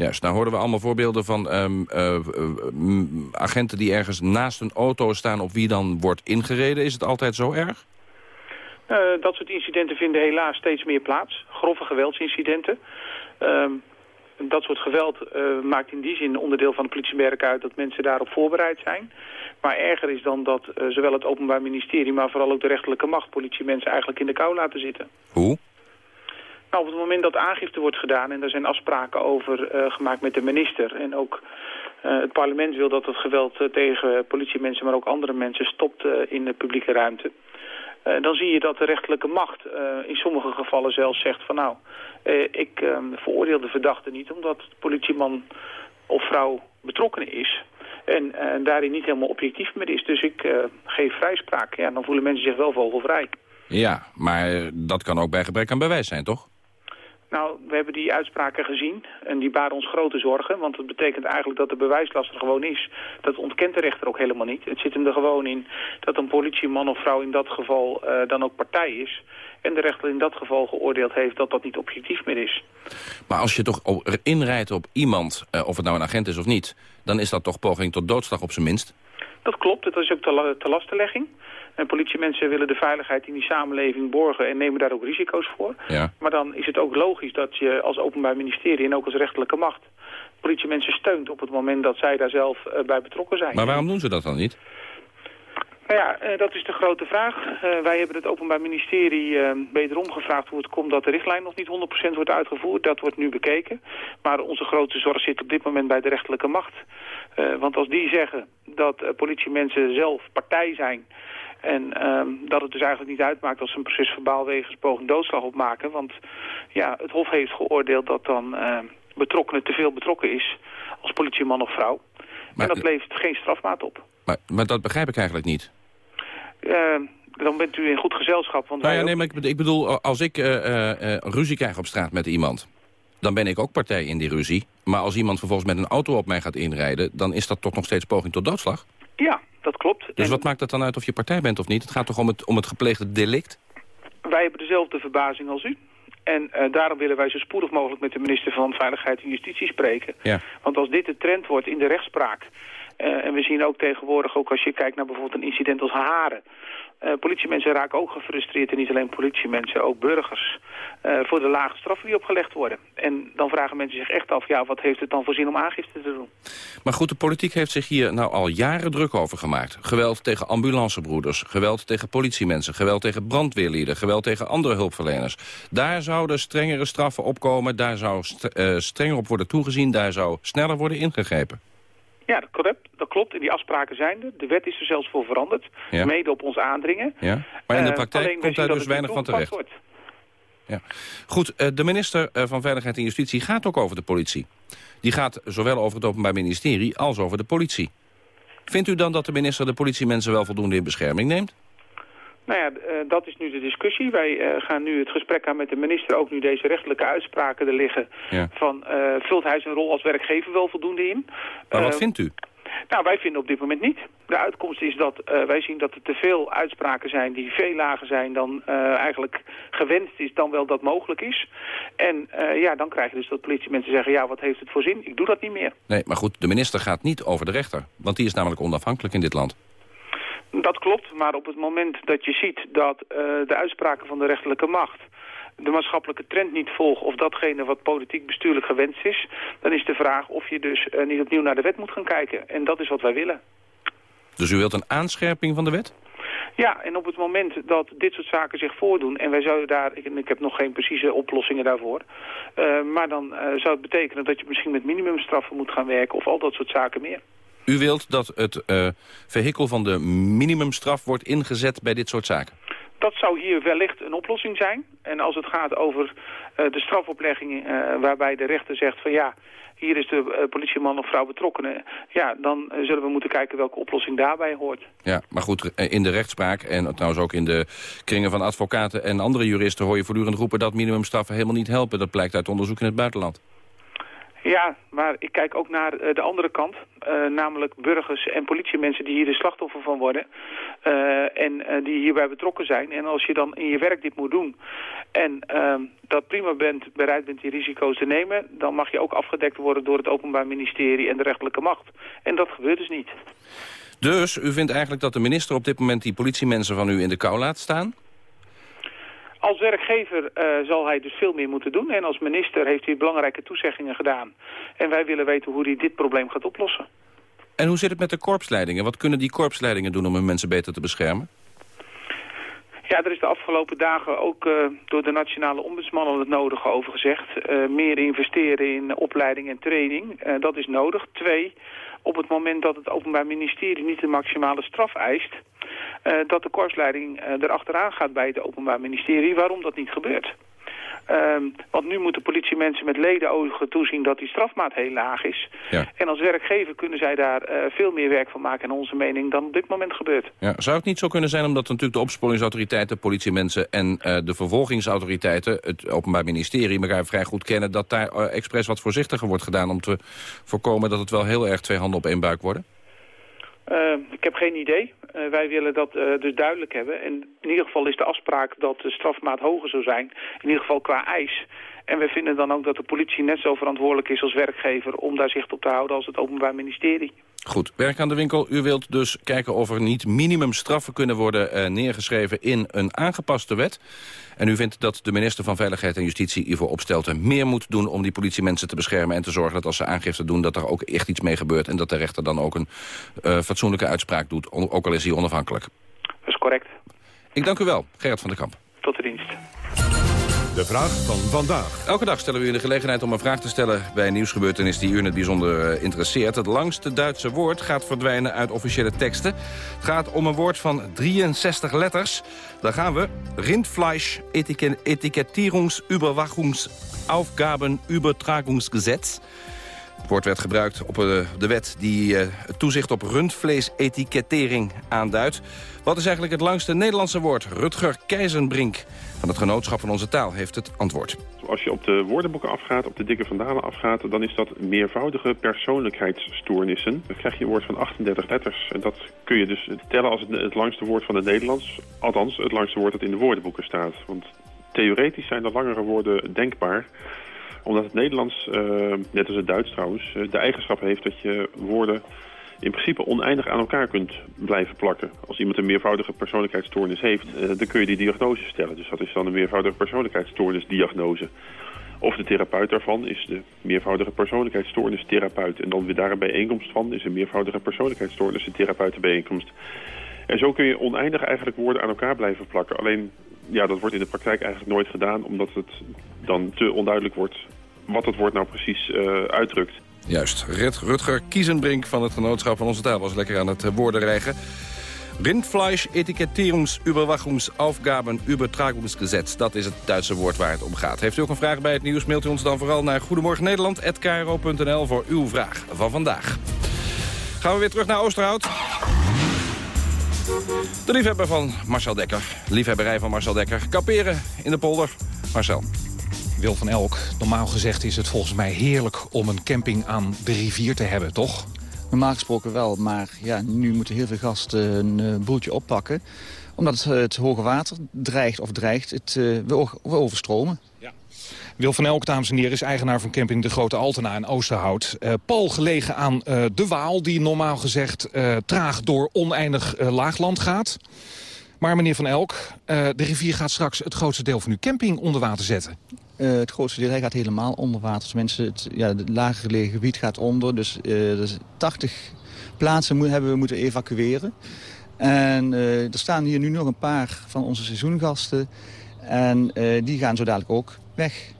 Juist, nou hoorden we allemaal voorbeelden van um, uh, uh, agenten die ergens naast een auto staan op wie dan wordt ingereden. Is het altijd zo erg? Uh, dat soort incidenten vinden helaas steeds meer plaats. Grove geweldsincidenten. Ehm, dat soort geweld maakt in die zin onderdeel van het politiewerk uit dat mensen daarop voorbereid zijn. Maar erger is dan dat zowel het Openbaar Ministerie, maar vooral ook de rechterlijke macht politiemensen eigenlijk in de kou laten zitten. Hoe? Nou, op het moment dat aangifte wordt gedaan, en daar zijn afspraken over uh, gemaakt met de minister... en ook uh, het parlement wil dat het geweld uh, tegen politiemensen, maar ook andere mensen stopt in de publieke ruimte... dan zie je dat de rechterlijke macht in sommige gevallen zelfs zegt van nou, ik veroordeel de verdachte niet omdat de politieman of vrouw betrokken is... En, en daarin niet helemaal objectief meer is. Dus ik geef vrijspraak. Ja, dan voelen mensen zich wel vogelvrij. Ja, maar dat kan ook bij gebrek aan bewijs zijn, toch? Nou, we hebben die uitspraken gezien en die baren ons grote zorgen. Want het betekent eigenlijk dat de bewijslast er gewoon is. Dat ontkent de rechter ook helemaal niet. Het zit hem er gewoon in dat een politieman of vrouw in dat geval eh, dan ook partij is. En de rechter in dat geval geoordeeld heeft dat dat niet objectief meer is. Maar als je toch inrijdt op iemand, eh, of het nou een agent is of niet... dan is dat toch poging tot doodslag op zijn minst? Dat klopt, dat is ook te, la- te lastenlegging. En politiemensen willen de veiligheid in die samenleving borgen en nemen daar ook risico's voor. Ja. Maar dan is het ook logisch dat je als openbaar ministerie en ook als rechterlijke macht politiemensen steunt op het moment dat zij daar zelf eh, bij betrokken zijn. Maar waarom doen ze dat dan niet? Nou ja, eh, dat is de grote vraag. Eh, wij hebben het Openbaar Ministerie wederom gevraagd hoe het komt dat de richtlijn nog niet 100% wordt uitgevoerd. Dat wordt nu bekeken. Maar onze grote zorg zit op dit moment bij de rechterlijke macht. Want als die zeggen dat politiemensen zelf partij zijn... En ehm, dat het dus eigenlijk niet uitmaakt als ze een proces verbaal wegens poging doodslag opmaken. Want ja, het Hof heeft geoordeeld dat dan eh betrokkenen te veel betrokken is als politieman of vrouw. en dat levert geen strafmaat op. Maar, maar dat begrijp ik eigenlijk niet. Eh, dan bent u in goed gezelschap. Want Nou ja, nee, maar ik, ik bedoel, als ik eh, eh, eh, ruzie krijg op straat met iemand... dan ben ik ook partij in die ruzie. Maar als iemand vervolgens met een auto op mij gaat inrijden... dan is dat toch nog steeds poging tot doodslag? Ja, dat klopt. Dus En wat maakt het dan uit of je partij bent of niet? Het gaat toch om het, om het gepleegde delict? Wij hebben dezelfde verbazing als u. En eh, daarom willen wij zo spoedig mogelijk met de minister van Veiligheid en Justitie spreken. Ja. Want als dit de trend wordt in de rechtspraak... eh, en we zien ook tegenwoordig, ook als je kijkt naar bijvoorbeeld een incident als Haren... eh, politiemensen raken ook gefrustreerd en niet alleen politiemensen, ook burgers... eh, voor de lage straffen die opgelegd worden. En dan vragen mensen zich echt af, ja, wat heeft het dan voor zin om aangifte te doen? Maar goed, de politiek heeft zich hier nou al jaren druk over gemaakt. Geweld tegen ambulancebroeders, geweld tegen politiemensen... geweld tegen brandweerlieden, geweld tegen andere hulpverleners. Daar zouden strengere straffen opkomen, daar zou eh, strenger op worden toegezien... daar zou sneller worden ingegrepen. Ja, dat klopt. Dat klopt. En die afspraken zijn er. De wet is er zelfs voor veranderd. Ja. Mede op ons aandringen. Ja? Maar in de Eh, praktijk komt daar dat dus weinig van terecht. wordt. Goed, eh, de minister eh, van Veiligheid en Justitie gaat ook over de politie. Die gaat zowel over het Openbaar Ministerie als over de politie. Vindt u dan dat de minister de politiemensen wel voldoende in bescherming neemt? Nou ja, eh, dat is nu de discussie. Wij eh, gaan nu het gesprek aan met de minister, ook nu deze rechtelijke uitspraken er liggen. Ja. Van, eh, vult hij zijn rol als werkgever wel voldoende in? Maar wat vindt u? Nou, wij vinden op dit moment niet. De uitkomst is dat wij zien dat er te veel uitspraken zijn die veel lager zijn dan eigenlijk gewenst is, dan wel dat mogelijk is. En ja, dan krijg je dus dat politiemensen zeggen, ja, wat heeft het voor zin? Ik doe dat niet meer. Nee, maar goed, de minister gaat niet over de rechter. Want die is namelijk onafhankelijk in dit land. Dat klopt, maar op het moment dat je ziet dat eh, de uitspraken van de rechterlijke macht de maatschappelijke trend niet volgen of datgene wat politiek bestuurlijk gewenst is, dan is de vraag of je dus eh, niet opnieuw naar de wet moet gaan kijken. En dat is wat wij willen. Dus u wilt een aanscherping van de wet? Ja, en op het moment dat dit soort zaken zich voordoen... en wij zouden daar, ik, ik heb nog geen precieze oplossingen daarvoor... eh, maar dan zou het betekenen dat je misschien met minimumstraffen moet gaan werken... of al dat soort zaken meer. U wilt dat het eh vehikel van de minimumstraf wordt ingezet bij dit soort zaken? Dat zou hier wellicht een oplossing zijn. En als het gaat over eh, de strafoplegging eh, waarbij de rechter zegt van ja... hier is de politieman of vrouw betrokkenen... ja, dan zullen we moeten kijken welke oplossing daarbij hoort. Ja, maar goed, in de rechtspraak en trouwens ook in de kringen van advocaten en andere juristen hoor je voortdurend roepen dat minimumstraffen helemaal niet helpen. Dat blijkt uit onderzoek in het buitenland. Ja, maar ik kijk ook naar eh, de andere kant. eh, namelijk burgers en politiemensen die hier de slachtoffer van worden. eh, en die hierbij betrokken zijn. En als je dan in je werk dit moet doen. En ehm, dat prima bent, bereid bent die risico's te nemen. Dan mag je ook afgedekt worden door het Openbaar Ministerie en de rechterlijke macht. En dat gebeurt dus niet. Dus u vindt eigenlijk dat de minister op dit moment die politiemensen van u in de kou laat staan? Als werkgever eh, zal hij dus veel meer moeten doen. En als minister heeft hij belangrijke toezeggingen gedaan. En wij willen weten hoe hij dit probleem gaat oplossen. En hoe zit het met de korpsleidingen? Wat kunnen die korpsleidingen doen om hun mensen beter te beschermen? Ja, er is de afgelopen dagen ook eh, door de nationale ombudsman al het nodige over gezegd. Eh, meer investeren in opleiding en training, dat is nodig. Twee, op het moment dat het Openbaar Ministerie niet de maximale straf eist... eh, dat de korpsleiding eh, erachteraan gaat bij het Openbaar Ministerie waarom dat niet gebeurt. Ehm, want nu moeten politiemensen met ledenogen toezien dat die strafmaat heel laag is. Ja. En als werkgever kunnen zij daar eh, veel meer werk van maken, in onze mening, dan op dit moment gebeurt. Ja, zou het niet zo kunnen zijn omdat natuurlijk de opsporingsautoriteiten, politiemensen en eh, de vervolgingsautoriteiten, het Openbaar Ministerie, elkaar vrij goed kennen, dat daar eh, expres wat voorzichtiger wordt gedaan om te voorkomen dat het wel heel erg twee handen op één buik worden? Eh, ik heb geen idee. Eh, wij willen dat eh, dus duidelijk hebben. En in ieder geval is de afspraak dat de strafmaat hoger zou zijn. In ieder geval qua eis. En we vinden dan ook dat de politie net zo verantwoordelijk is als werkgever... om daar zicht op te houden als het Openbaar Ministerie. Goed, werk aan de winkel. U wilt dus kijken of er niet minimumstraffen kunnen worden eh, neergeschreven in een aangepaste wet. En u vindt dat de minister van Veiligheid en Justitie Ivo Opstelten meer moet doen om die politiemensen te beschermen en te zorgen dat als ze aangifte doen dat er ook echt iets mee gebeurt en dat de rechter dan ook een eh, fatsoenlijke uitspraak doet, ook al is hij onafhankelijk. Dat is correct. Ik dank u wel, Gerrit van der Kamp. Tot de dienst. De vraag van vandaag. Elke dag stellen we u de gelegenheid om een vraag te stellen bij een nieuwsgebeurtenis die u in het bijzonder eh, interesseert. Het langste Duitse woord gaat verdwijnen uit officiële teksten. Het gaat om een woord van 63 letters. Daar gaan we. Rindfleisch Etike- Etikettierungs-Überwachungsaufgabenübertragungsgesetz. Het woord werd gebruikt op eh, de wet die eh, het toezicht op rundvleesetikettering aanduidt. Wat is eigenlijk het langste Nederlandse woord? Rutger Keizenbrink van het Genootschap van Onze Taal heeft het antwoord. Als je op de woordenboeken afgaat, op de dikke vandalen afgaat... dan is dat meervoudige persoonlijkheidsstoornissen. Dan krijg je een woord van 38 letters. En dat kun je dus tellen als het, langste woord van het Nederlands. Althans, het langste woord dat in de woordenboeken staat. Want theoretisch zijn er langere woorden denkbaar omdat het Nederlands, eh, net als het Duits trouwens, eh, de eigenschap heeft dat je woorden in principe oneindig aan elkaar kunt blijven plakken. Als iemand een meervoudige persoonlijkheidsstoornis heeft, eh, dan kun je die diagnose stellen. Dus dat is dan een meervoudige persoonlijkheidsstoornisdiagnose. Of de therapeut daarvan is de meervoudige persoonlijkheidsstoornistherapeut. En dan weer daar een bijeenkomst van is een meervoudige persoonlijkheidsstoornis een therapeutenbijeenkomst. En zo kun je oneindig eigenlijk woorden aan elkaar blijven plakken. Alleen, ja, dat wordt in de praktijk eigenlijk nooit gedaan... omdat het dan te onduidelijk wordt wat het woord nou precies eh, uitdrukt. Juist. Rit Rutger Kiezenbrink van het Genootschap van Onze Taal was lekker aan het eh, woorden rijgen. Rindfleisch Etikettierungsüberwachungsaufgabenübertragungsgesetz. Dat is het Duitse woord waar het om gaat. Heeft u ook een vraag bij het nieuws, mailt u ons dan vooral naar goedemorgennederland.kro.nl voor uw vraag van vandaag. Gaan we weer terug naar Oosterhout. De liefhebber van Marcel Dekker. Liefhebberij van Marcel Dekker. Kamperen in de polder. Marcel. Wil van Elk, normaal gezegd is het volgens mij heerlijk om een camping aan de rivier te hebben, toch? Normaal gesproken wel, maar ja, nu moeten heel veel gasten een eh, boeltje oppakken. Omdat het, het hoge water dreigt of dreigt het eh, we we overstromen. Wil van Elk, dames en heren, is eigenaar van camping De Grote Altena in Oosterhout. Eh, pal gelegen aan eh, de Waal, die normaal gezegd eh, traag door oneindig eh, laagland gaat. Maar meneer Van Elk, eh, de rivier gaat straks het grootste deel van uw camping onder water zetten. Eh, het grootste deel hij gaat helemaal onder water. Dus mensen, het, ja, het lager gelegen gebied gaat onder. Dus, eh, dus 80 plaatsen moet, hebben we moeten evacueren. En eh, er staan hier nu nog een paar van onze seizoengasten. En eh, die gaan zo dadelijk ook weg.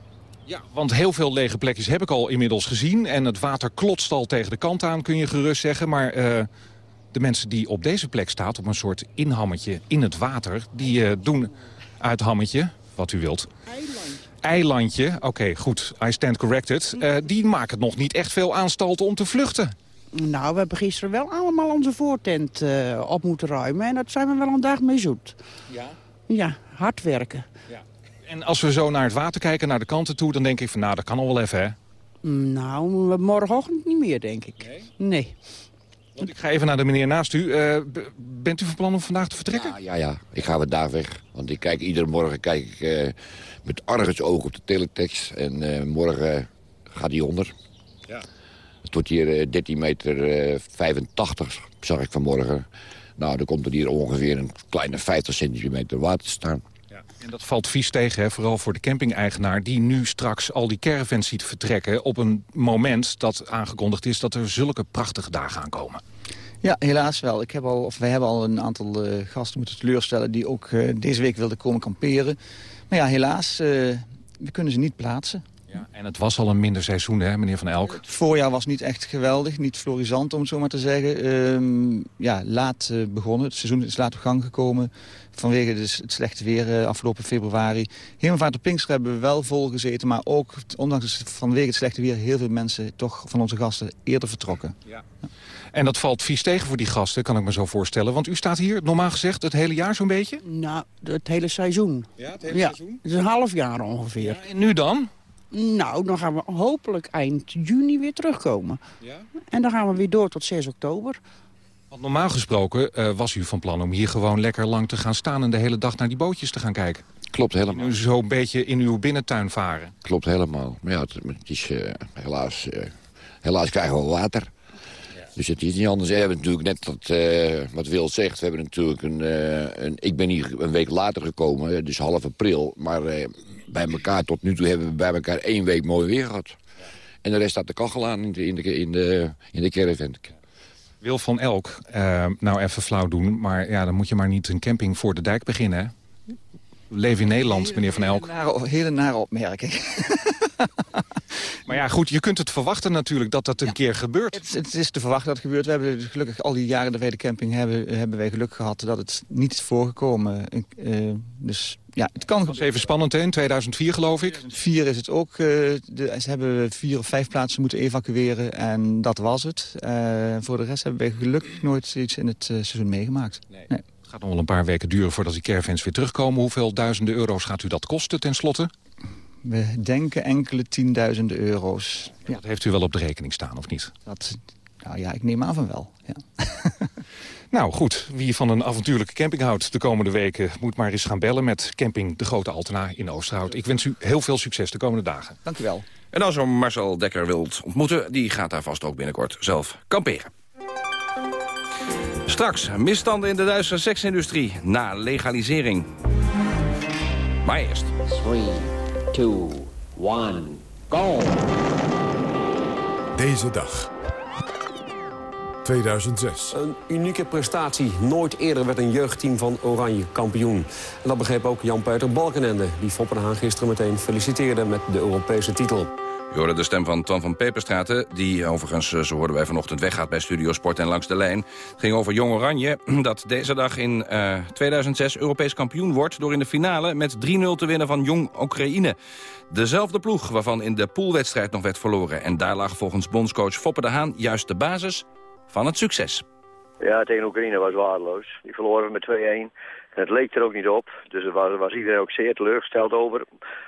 Ja, want heel veel lege plekjes heb ik al inmiddels gezien. En het water klotst al tegen de kant aan, kun je gerust zeggen. Maar eh, de mensen die op deze plek staan, op een soort inhammetje in het water... die eh, doen uit hammetje, wat u wilt. Eilandje, oké, goed, I stand corrected. Eh, die maken nog niet echt veel aanstalten om te vluchten. Nou, we hebben gisteren wel allemaal onze voortent eh, op moeten ruimen. En dat zijn we wel een dag mee zoet. Ja? Ja, hard werken. En als we zo naar het water kijken, naar de kanten toe... dan denk ik van, nou, dat kan al wel even, hè? Nou, morgenochtend niet meer, denk ik. Nee? Want ik ga even naar de meneer naast u. Eh, bent u van plan om vandaag te vertrekken? Ja, ja, ja. Ik ga vandaag weg. Want ik kijk, iedere morgen kijk ik eh, met argusoog op de teletext. En eh, morgen gaat die onder. Ja. Het wordt hier eh, 13 meter eh, 85, zag ik vanmorgen. Nou, dan komt er hier ongeveer een kleine 50 centimeter water te staan. En dat valt vies tegen, hè? vooral voor de camping-eigenaar... die nu straks al die caravans ziet vertrekken... op een moment dat aangekondigd is dat er zulke prachtige dagen aankomen. Ja, helaas wel. Ik heb al, of wij hebben al een aantal eh, gasten moeten teleurstellen... die ook eh, deze week wilden komen kamperen. Maar ja, helaas, eh, we kunnen ze niet plaatsen. En het was al een minder seizoen, hè, meneer Van Elk? Het voorjaar was niet echt geweldig, niet florisant om het zo maar te zeggen. Ehm, ja, laat eh, begonnen, het seizoen is laat op gang gekomen vanwege dus het slechte weer eh, afgelopen februari. Hemelvaart op Pinkster hebben we wel vol gezeten, maar ook ondanks vanwege het slechte weer heel veel mensen toch van onze gasten eerder vertrokken. Ja. En dat valt vies tegen voor die gasten, kan ik me zo voorstellen. Want u staat hier, normaal gezegd, het hele jaar zo'n beetje? Nou, het hele seizoen. Ja, het hele ja, seizoen? Het is een half jaar ongeveer. en nu dan? Nou, dan gaan we hopelijk eind juni weer terugkomen. Ja? En dan gaan we weer door tot 6 oktober. Want normaal gesproken eh, was u van plan om hier gewoon lekker lang te gaan staan... en de hele dag naar die bootjes te gaan kijken. Klopt helemaal. Nu zo'n beetje in uw binnentuin varen. Klopt helemaal. Maar ja, het, het is eh, helaas... eh, helaas krijgen we water. Dus het is niet anders. We hebben natuurlijk net dat, eh, wat Wil zegt. We hebben natuurlijk een, eh, een... Ik ben hier een week later gekomen, dus half april. Maar eh, bij elkaar, tot nu toe hebben we bij elkaar één week mooi weer gehad. En de rest staat de kachel aan in de, in de, in de, in de caravan. Wil van Elk, eh, nou even flauw doen... maar ja, dan moet je maar niet een camping voor de dijk beginnen, leven in Nederland, meneer Van Elk. Nare, hele nare opmerking. Maar ja, goed, je kunt het verwachten natuurlijk dat dat een keer gebeurt. Het, het is te verwachten dat het gebeurt. We hebben dus gelukkig al die jaren dat wij de camping hebben... hebben wij geluk gehad dat het niet is voorgekomen. Eh, dus ja, het kan... Is even spannend, hè? In 2004 geloof ik. Vier is het ook. eh, de, ze hebben vier of vijf plaatsen moeten evacueren en dat was het. Eh, voor de rest hebben wij gelukkig nooit iets in het seizoen meegemaakt. Nee. Gaat nog wel een paar weken duren voordat die caravans weer terugkomen. Hoeveel duizenden euro's gaat u dat kosten tenslotte? We denken enkele tienduizenden euro's. Ja, Dat heeft u wel op de rekening staan, of niet? dat, nou ja, ik neem aan van wel. Ja. Nou goed, wie van een avontuurlijke camping houdt de komende weken... moet maar eens gaan bellen met camping De Grote Altena in Oosterhout. Ik wens u heel veel succes de komende dagen. Dank u wel. En als u Marcel Dekker wilt ontmoeten, die gaat daar vast ook binnenkort zelf kamperen. Straks, misstanden in de Duitse seksindustrie na legalisering. Maar eerst. 3, 2, 1, go! Deze dag. 2006. Een unieke prestatie. Nooit eerder werd een jeugdteam van Oranje kampioen. En dat begreep ook Jan-Peter Balkenende... die Foppenhaan gisteren meteen feliciteerde met de Europese titel. Je hoorde de stem van Twan van Peperstraten... die overigens, eh, zo hoorden wij vanochtend, weggaat bij Studio Sport en Langs de Lijn. Het ging over Jong Oranje, dat deze dag in eh, 2006 Europees kampioen wordt... door in de finale met 3-0 te winnen van Jong Oekraïne. Dezelfde ploeg waarvan in de poolwedstrijd nog werd verloren. En daar lag volgens bondscoach Foppe de Haan juist de basis van het succes. Ja, tegen Oekraïne was waardeloos. Die verloren met 2-1. En het leek er ook niet op. Dus er was, was iedereen ook zeer teleurgesteld over.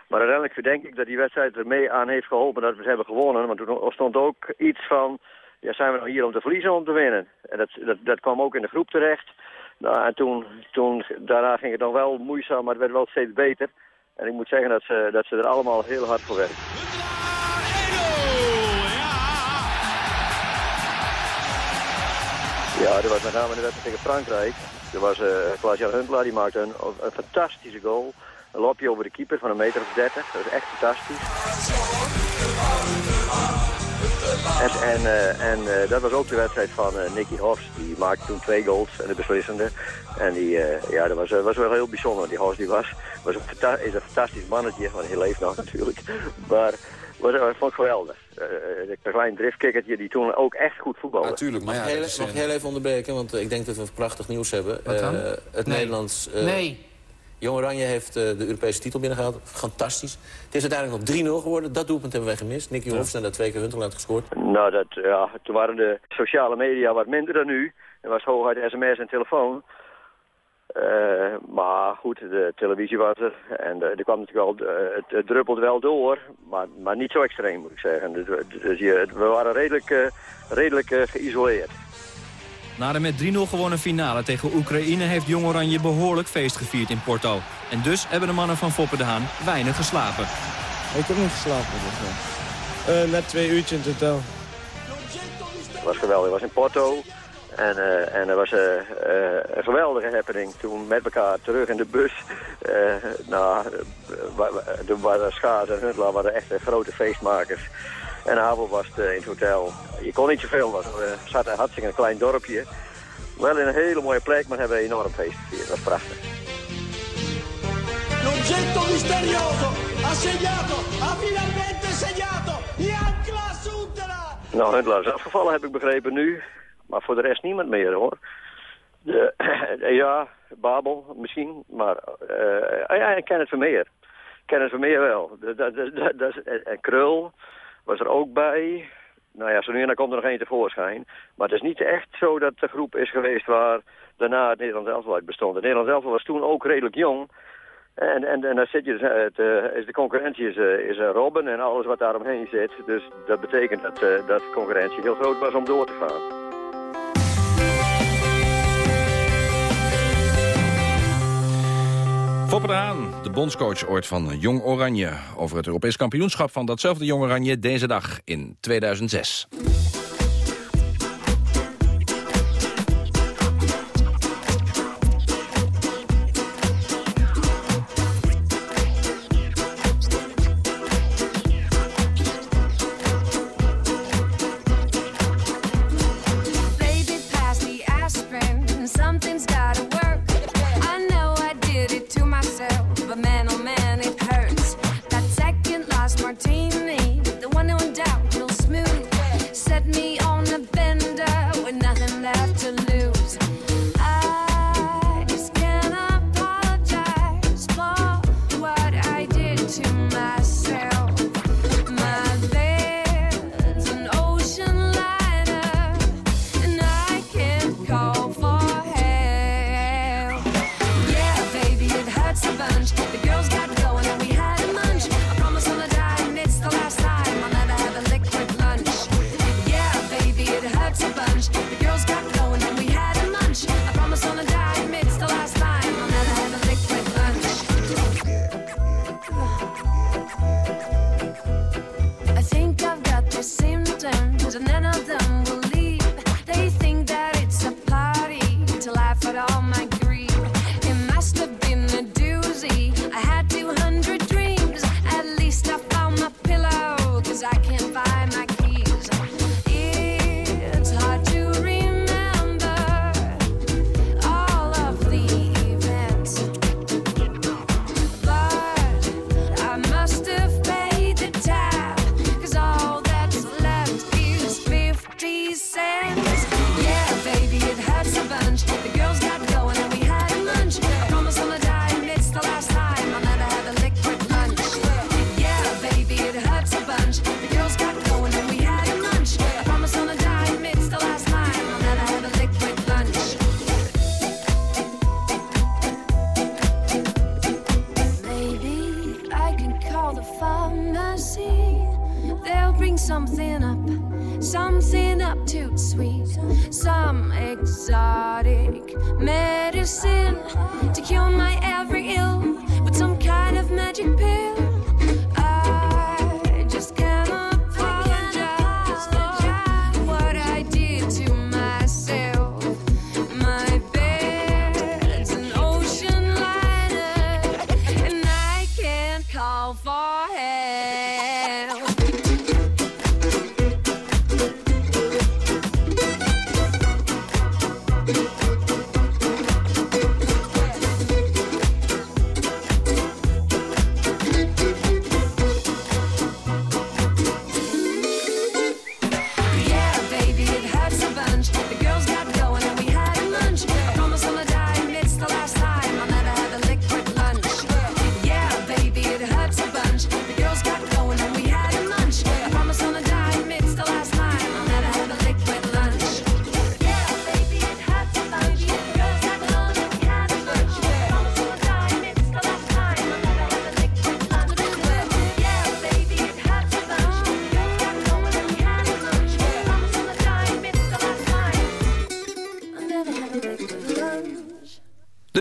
Maar uiteindelijk denk ik dat die wedstrijd er mee aan heeft geholpen dat we het hebben gewonnen. Want toen stond ook iets van, ja, zijn we nou hier om te verliezen om te winnen? En dat, dat, dat kwam ook in de groep terecht. Nou, en toen, toen, daarna ging het nog wel moeizaam, maar het werd wel steeds beter. En ik moet zeggen dat ze, dat ze er allemaal heel hard voor werken. Ja, dat was met name in de wedstrijd tegen Frankrijk. Er was uh, Klaas-Jan Huntelaar, die maakte een, fantastische goal. Een lopje over de keeper van een meter of 30. Dat is echt fantastisch. En, en, uh, en uh, dat was ook de wedstrijd van Nicky Hofs. Die maakte toen twee goals en de beslissende. En die, ja, dat was, was wel heel bijzonder. Die Hofs die was, was een, is een fantastisch mannetje, want hij leeft nog natuurlijk. Maar was, was, vond ik geweldig. Een klein driftkikkertje die toen ook echt goed voetbalde. Natuurlijk, maar ja, mag, heel, mag ik heel even onderbreken, want ik denk dat we prachtig nieuws hebben. het Nee. Nederlands... Nee. Jong Oranje heeft de Europese titel binnengehaald. Fantastisch. Het is uiteindelijk nog 3-0 geworden. Dat doelpunt hebben wij gemist. Nicky Ja. Hofstad heeft twee keer Huntelaar gescoord. Nou, dat, ja, toen waren de sociale media wat minder dan nu. Er was hooguit sms en telefoon. Eh, maar goed, de televisie was er. En eh, er kwam natuurlijk wel, eh, het, het druppelde wel door. Maar, maar niet zo extreem, moet ik zeggen. Dus, dus je, we waren redelijk, redelijk geïsoleerd. Na de met 3-0 gewonnen finale tegen Oekraïne heeft Jong Oranje behoorlijk feest gevierd in Porto. En dus hebben de mannen van Foppe de Haan weinig geslapen. Ik heb niet geslapen. Dus. Eh, net twee uurtjes in totaal. Het was geweldig. Het was in Porto. En, eh, en dat was eh, eh, een geweldige happening. Toen met elkaar terug in de bus. nou, toen waren Schaars en waren echt grote feestmakers. En Abel was in het hotel. Je kon niet zoveel, want we zaten in hartstikke een klein dorpje. Wel in een hele mooie plek, maar hebben een enorm feest gevierd. Dat was prachtig. L'oggetto misterioso ha segnato, ha finalmente segnato, Jan Klaas Nou, Huntelaar is afgevallen, heb ik begrepen nu. Maar voor de rest niemand meer hoor. De, ja, Babel misschien, maar eh, oh ja, ik ken het Vermeer. Ik ken het Vermeer wel. En Krul was er ook bij. Nou ja, zo nu en dan komt er nog één tevoorschijn. Maar het is niet echt zo dat de groep is geweest waar daarna het Nederlands elftal uit bestond. Het Nederlands elftal was toen ook redelijk jong. En, en, dan zit je dus, eh, eh, is de concurrentie is, is Robben en alles wat daaromheen zit. Dus dat betekent dat, dat de concurrentie heel groot was om door te gaan. Foppe de de bondscoach ooit van Jong Oranje... over het Europees kampioenschap van datzelfde Jong Oranje deze dag in 2006.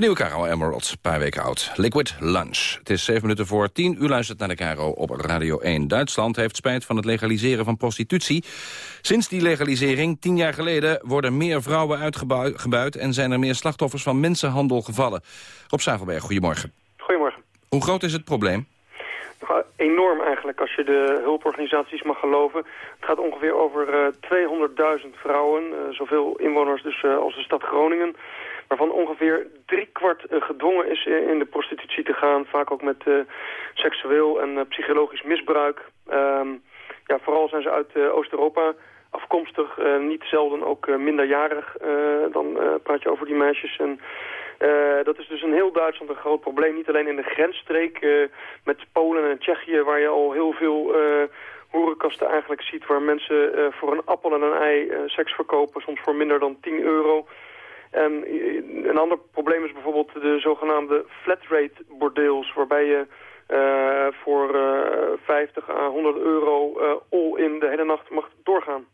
nieuwe Caro Emerald, een paar weken oud. Liquid Lunch. Het is 7 minuten voor 10. U luistert naar de Caro op Radio 1. Duitsland heeft spijt van het legaliseren van prostitutie. Sinds die legalisering, tien jaar geleden, worden meer vrouwen uitgebuit... en zijn er meer slachtoffers van mensenhandel gevallen. Op Zavelberg, goedemorgen. Goedemorgen. Hoe groot is het probleem? Nou, enorm eigenlijk, als je de hulporganisaties mag geloven. Het gaat ongeveer over eh, 200.000 vrouwen, eh, zoveel inwoners dus eh, als de stad Groningen waarvan ongeveer driekwart uh, gedwongen is in de prostitutie te gaan. Vaak ook met seksueel en psychologisch misbruik. Ehm, ja, vooral zijn ze uit Oost-Europa afkomstig, niet zelden ook minderjarig. dan praat je over die meisjes en... dat is dus in heel Duitsland een groot probleem. Niet alleen in de grensstreek met Polen en Tsjechië... waar je al heel veel hoerenkasten eigenlijk ziet... waar mensen uh, voor een appel en een ei uh, seks verkopen, soms voor minder dan 10 euro. En uh, een ander probleem is bijvoorbeeld de zogenaamde flatrate bordeels... waarbij je voor 50 à 100 euro all-in de hele nacht mag doorgaan.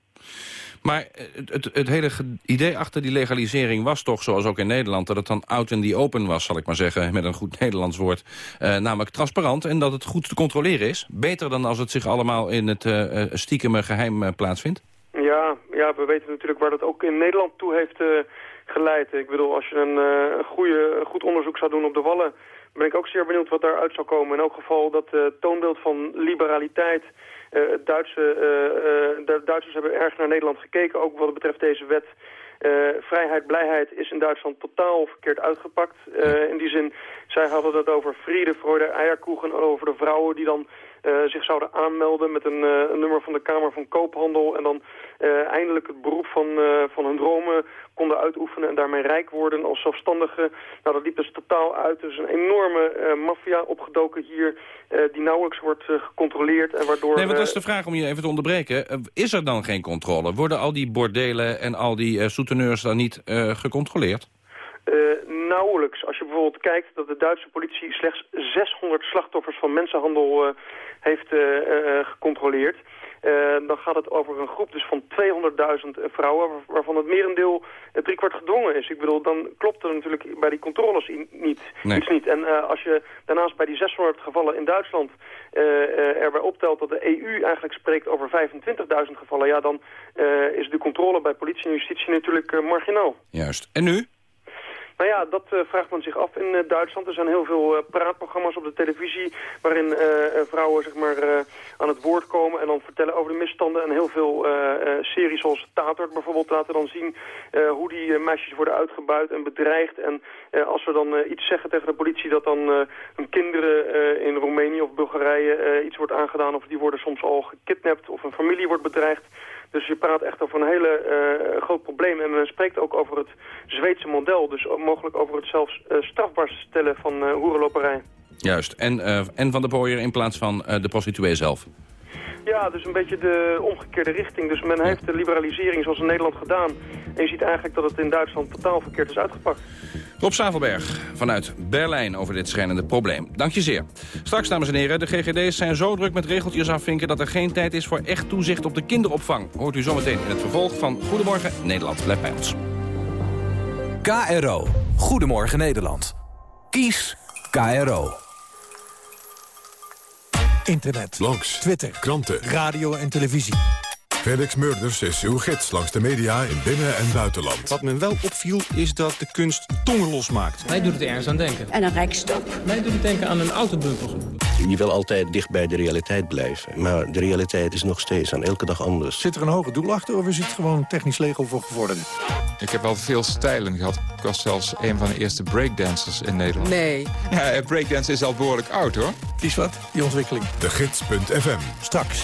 Maar het, het, het, hele idee achter die legalisering was toch, zoals ook in Nederland... dat het dan out in the open was, zal ik maar zeggen, met een goed Nederlands woord. Uh, namelijk transparant en dat het goed te controleren is. Beter dan als het zich allemaal in het uh, stiekeme geheim uh, plaatsvindt? Ja, ja, we weten natuurlijk waar dat ook in Nederland toe heeft geleid. Ik bedoel, als je een, een goede, goed onderzoek zou doen op de Wallen... ben ik ook zeer benieuwd wat daaruit zou komen. In elk geval dat toonbeeld van liberaliteit uh, Duitse, uh, Duitsers hebben erg naar Nederland gekeken, ook wat betreft deze wet. Uh, vrijheid, blijheid is in Duitsland totaal verkeerd uitgepakt. Uh, in die zin, zij hadden het over vrede, freude, eierkoegen, over de vrouwen die dan uh, zich zouden aanmelden met een, een, nummer van de Kamer van Koophandel en dan eindelijk het beroep van, van hun dromen konden uitoefenen en daarmee rijk worden als zelfstandigen. Nou, dat liep dus totaal uit. Dus een enorme maffia opgedoken hier die nauwelijks wordt gecontroleerd en waardoor... Nee, want dat is de vraag om je even te onderbreken. is er dan geen controle? Worden al die bordelen en al die souteneurs dan niet gecontroleerd? Uh, nauwelijks. Als je bijvoorbeeld kijkt dat de Duitse politie slechts 600 slachtoffers van mensenhandel uh, heeft uh, gecontroleerd. dan gaat het over een groep dus van 200.000 vrouwen, waarvan het merendeel driekwart gedwongen is. Ik bedoel, dan klopt er natuurlijk bij die controles niet, nee. iets niet. En als je daarnaast bij die 600 gevallen in Duitsland erbij optelt dat de EU eigenlijk spreekt over 25.000 gevallen, ja, dan is de controle bij politie en justitie natuurlijk marginaal. Juist. En nu? Nou ja, dat uh, vraagt men zich af in uh, Duitsland. Er zijn heel veel uh, praatprogramma's op de televisie... waarin vrouwen zeg maar, aan het woord komen en dan vertellen over de misstanden. En heel veel series zoals Tatort bijvoorbeeld laten dan zien... hoe die meisjes worden uitgebuit en bedreigd. En als ze dan iets zeggen tegen de politie... dat dan hun kinderen in Roemenië of Bulgarije iets wordt aangedaan... of die worden soms al gekidnapt of een familie wordt bedreigd... Dus je praat echt over een hele uh, groot probleem. En men spreekt ook over het Zweedse model. Dus mogelijk over het zelfs uh, strafbaar stellen van uh. Juist. En, en van de pooier in plaats van de prostituee zelf. Ja, dus een beetje de omgekeerde richting. Dus men heeft de liberalisering zoals in Nederland gedaan. En je ziet eigenlijk dat het in Duitsland totaal verkeerd is uitgepakt. Rob Zavelberg vanuit Berlijn over dit schijnende probleem. Dank je zeer. Straks, dames en heren, de GGD's zijn zo druk met regeltjes afvinken... dat er geen tijd is voor echt toezicht op de kinderopvang. Hoort u zometeen in het vervolg van Goedemorgen Nederland. Blijf bij ons. KRO. Goedemorgen Nederland. Kies KRO. Internet. Blogs. Twitter. Kranten. Radio en televisie. Felix Murders is uw gids langs de media in binnen- en buitenland. Wat me wel opviel is dat de kunst tongen losmaakt. Mij doet het ergens aan denken. En een rijkstok. Mij doet het denken aan een autobumper. Je wil altijd dicht bij de realiteit blijven. Maar de realiteit is nog steeds aan elke dag anders. Zit er een hoger doel achter of is het gewoon technisch Lego voor gevorderden? Ik heb wel veel stijlen gehad. Ik was zelfs een van de eerste breakdancers in Nederland. Nee. Ja, breakdance is al behoorlijk oud hoor. Kies wat, die ontwikkeling. De Gids.fm. Straks,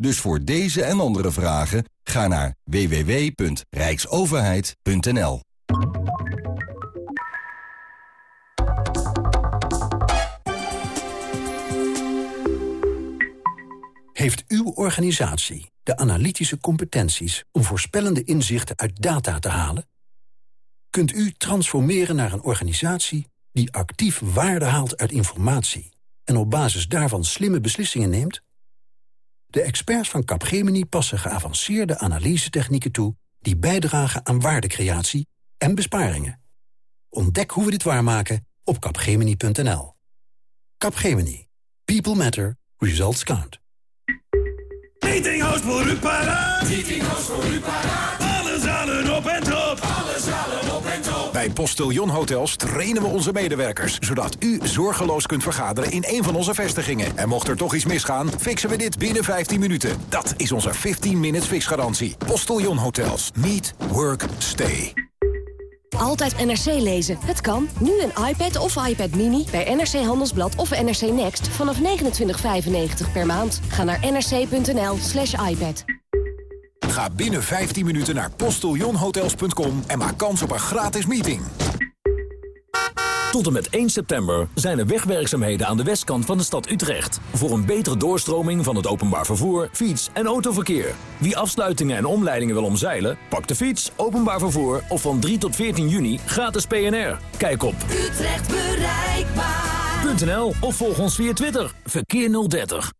Dus voor deze en andere vragen ga naar www.rijksoverheid.nl. Heeft uw organisatie de analytische competenties om voorspellende inzichten uit data te halen? Kunt u transformeren naar een organisatie die actief waarde haalt uit informatie en op basis daarvan slimme beslissingen neemt? De experts van Capgemini passen geavanceerde analysetechnieken toe... die bijdragen aan waardecreatie en besparingen. Ontdek hoe we dit waarmaken op capgemini.nl. Capgemini. People matter. Results count. Meetinghouse voor u voor u. Bij Postillon Hotels trainen we onze medewerkers... zodat u zorgeloos kunt vergaderen in een van onze vestigingen. En mocht er toch iets misgaan, fixen we dit binnen 15 minuten. Dat is onze 15 minutes fixgarantie. Postillon Hotels. Meet. Work. Stay. Altijd NRC lezen. Het kan. Nu een iPad of iPad Mini bij NRC Handelsblad of NRC Next vanaf 29,95 per maand. Ga naar nrc.nl slash iPad. Ga binnen 15 minuten naar postillonhotels.com en maak kans op een gratis meeting. Tot en met 1 september zijn er wegwerkzaamheden aan de westkant van de stad Utrecht. Voor een betere doorstroming van het openbaar vervoer, fiets- en autoverkeer. Wie afsluitingen en omleidingen wil omzeilen, pak de fiets, openbaar vervoer of van 3 tot 14 juni gratis PNR. Kijk op Utrecht bereikbaar. .nl of volg ons via Twitter. Verkeer 030.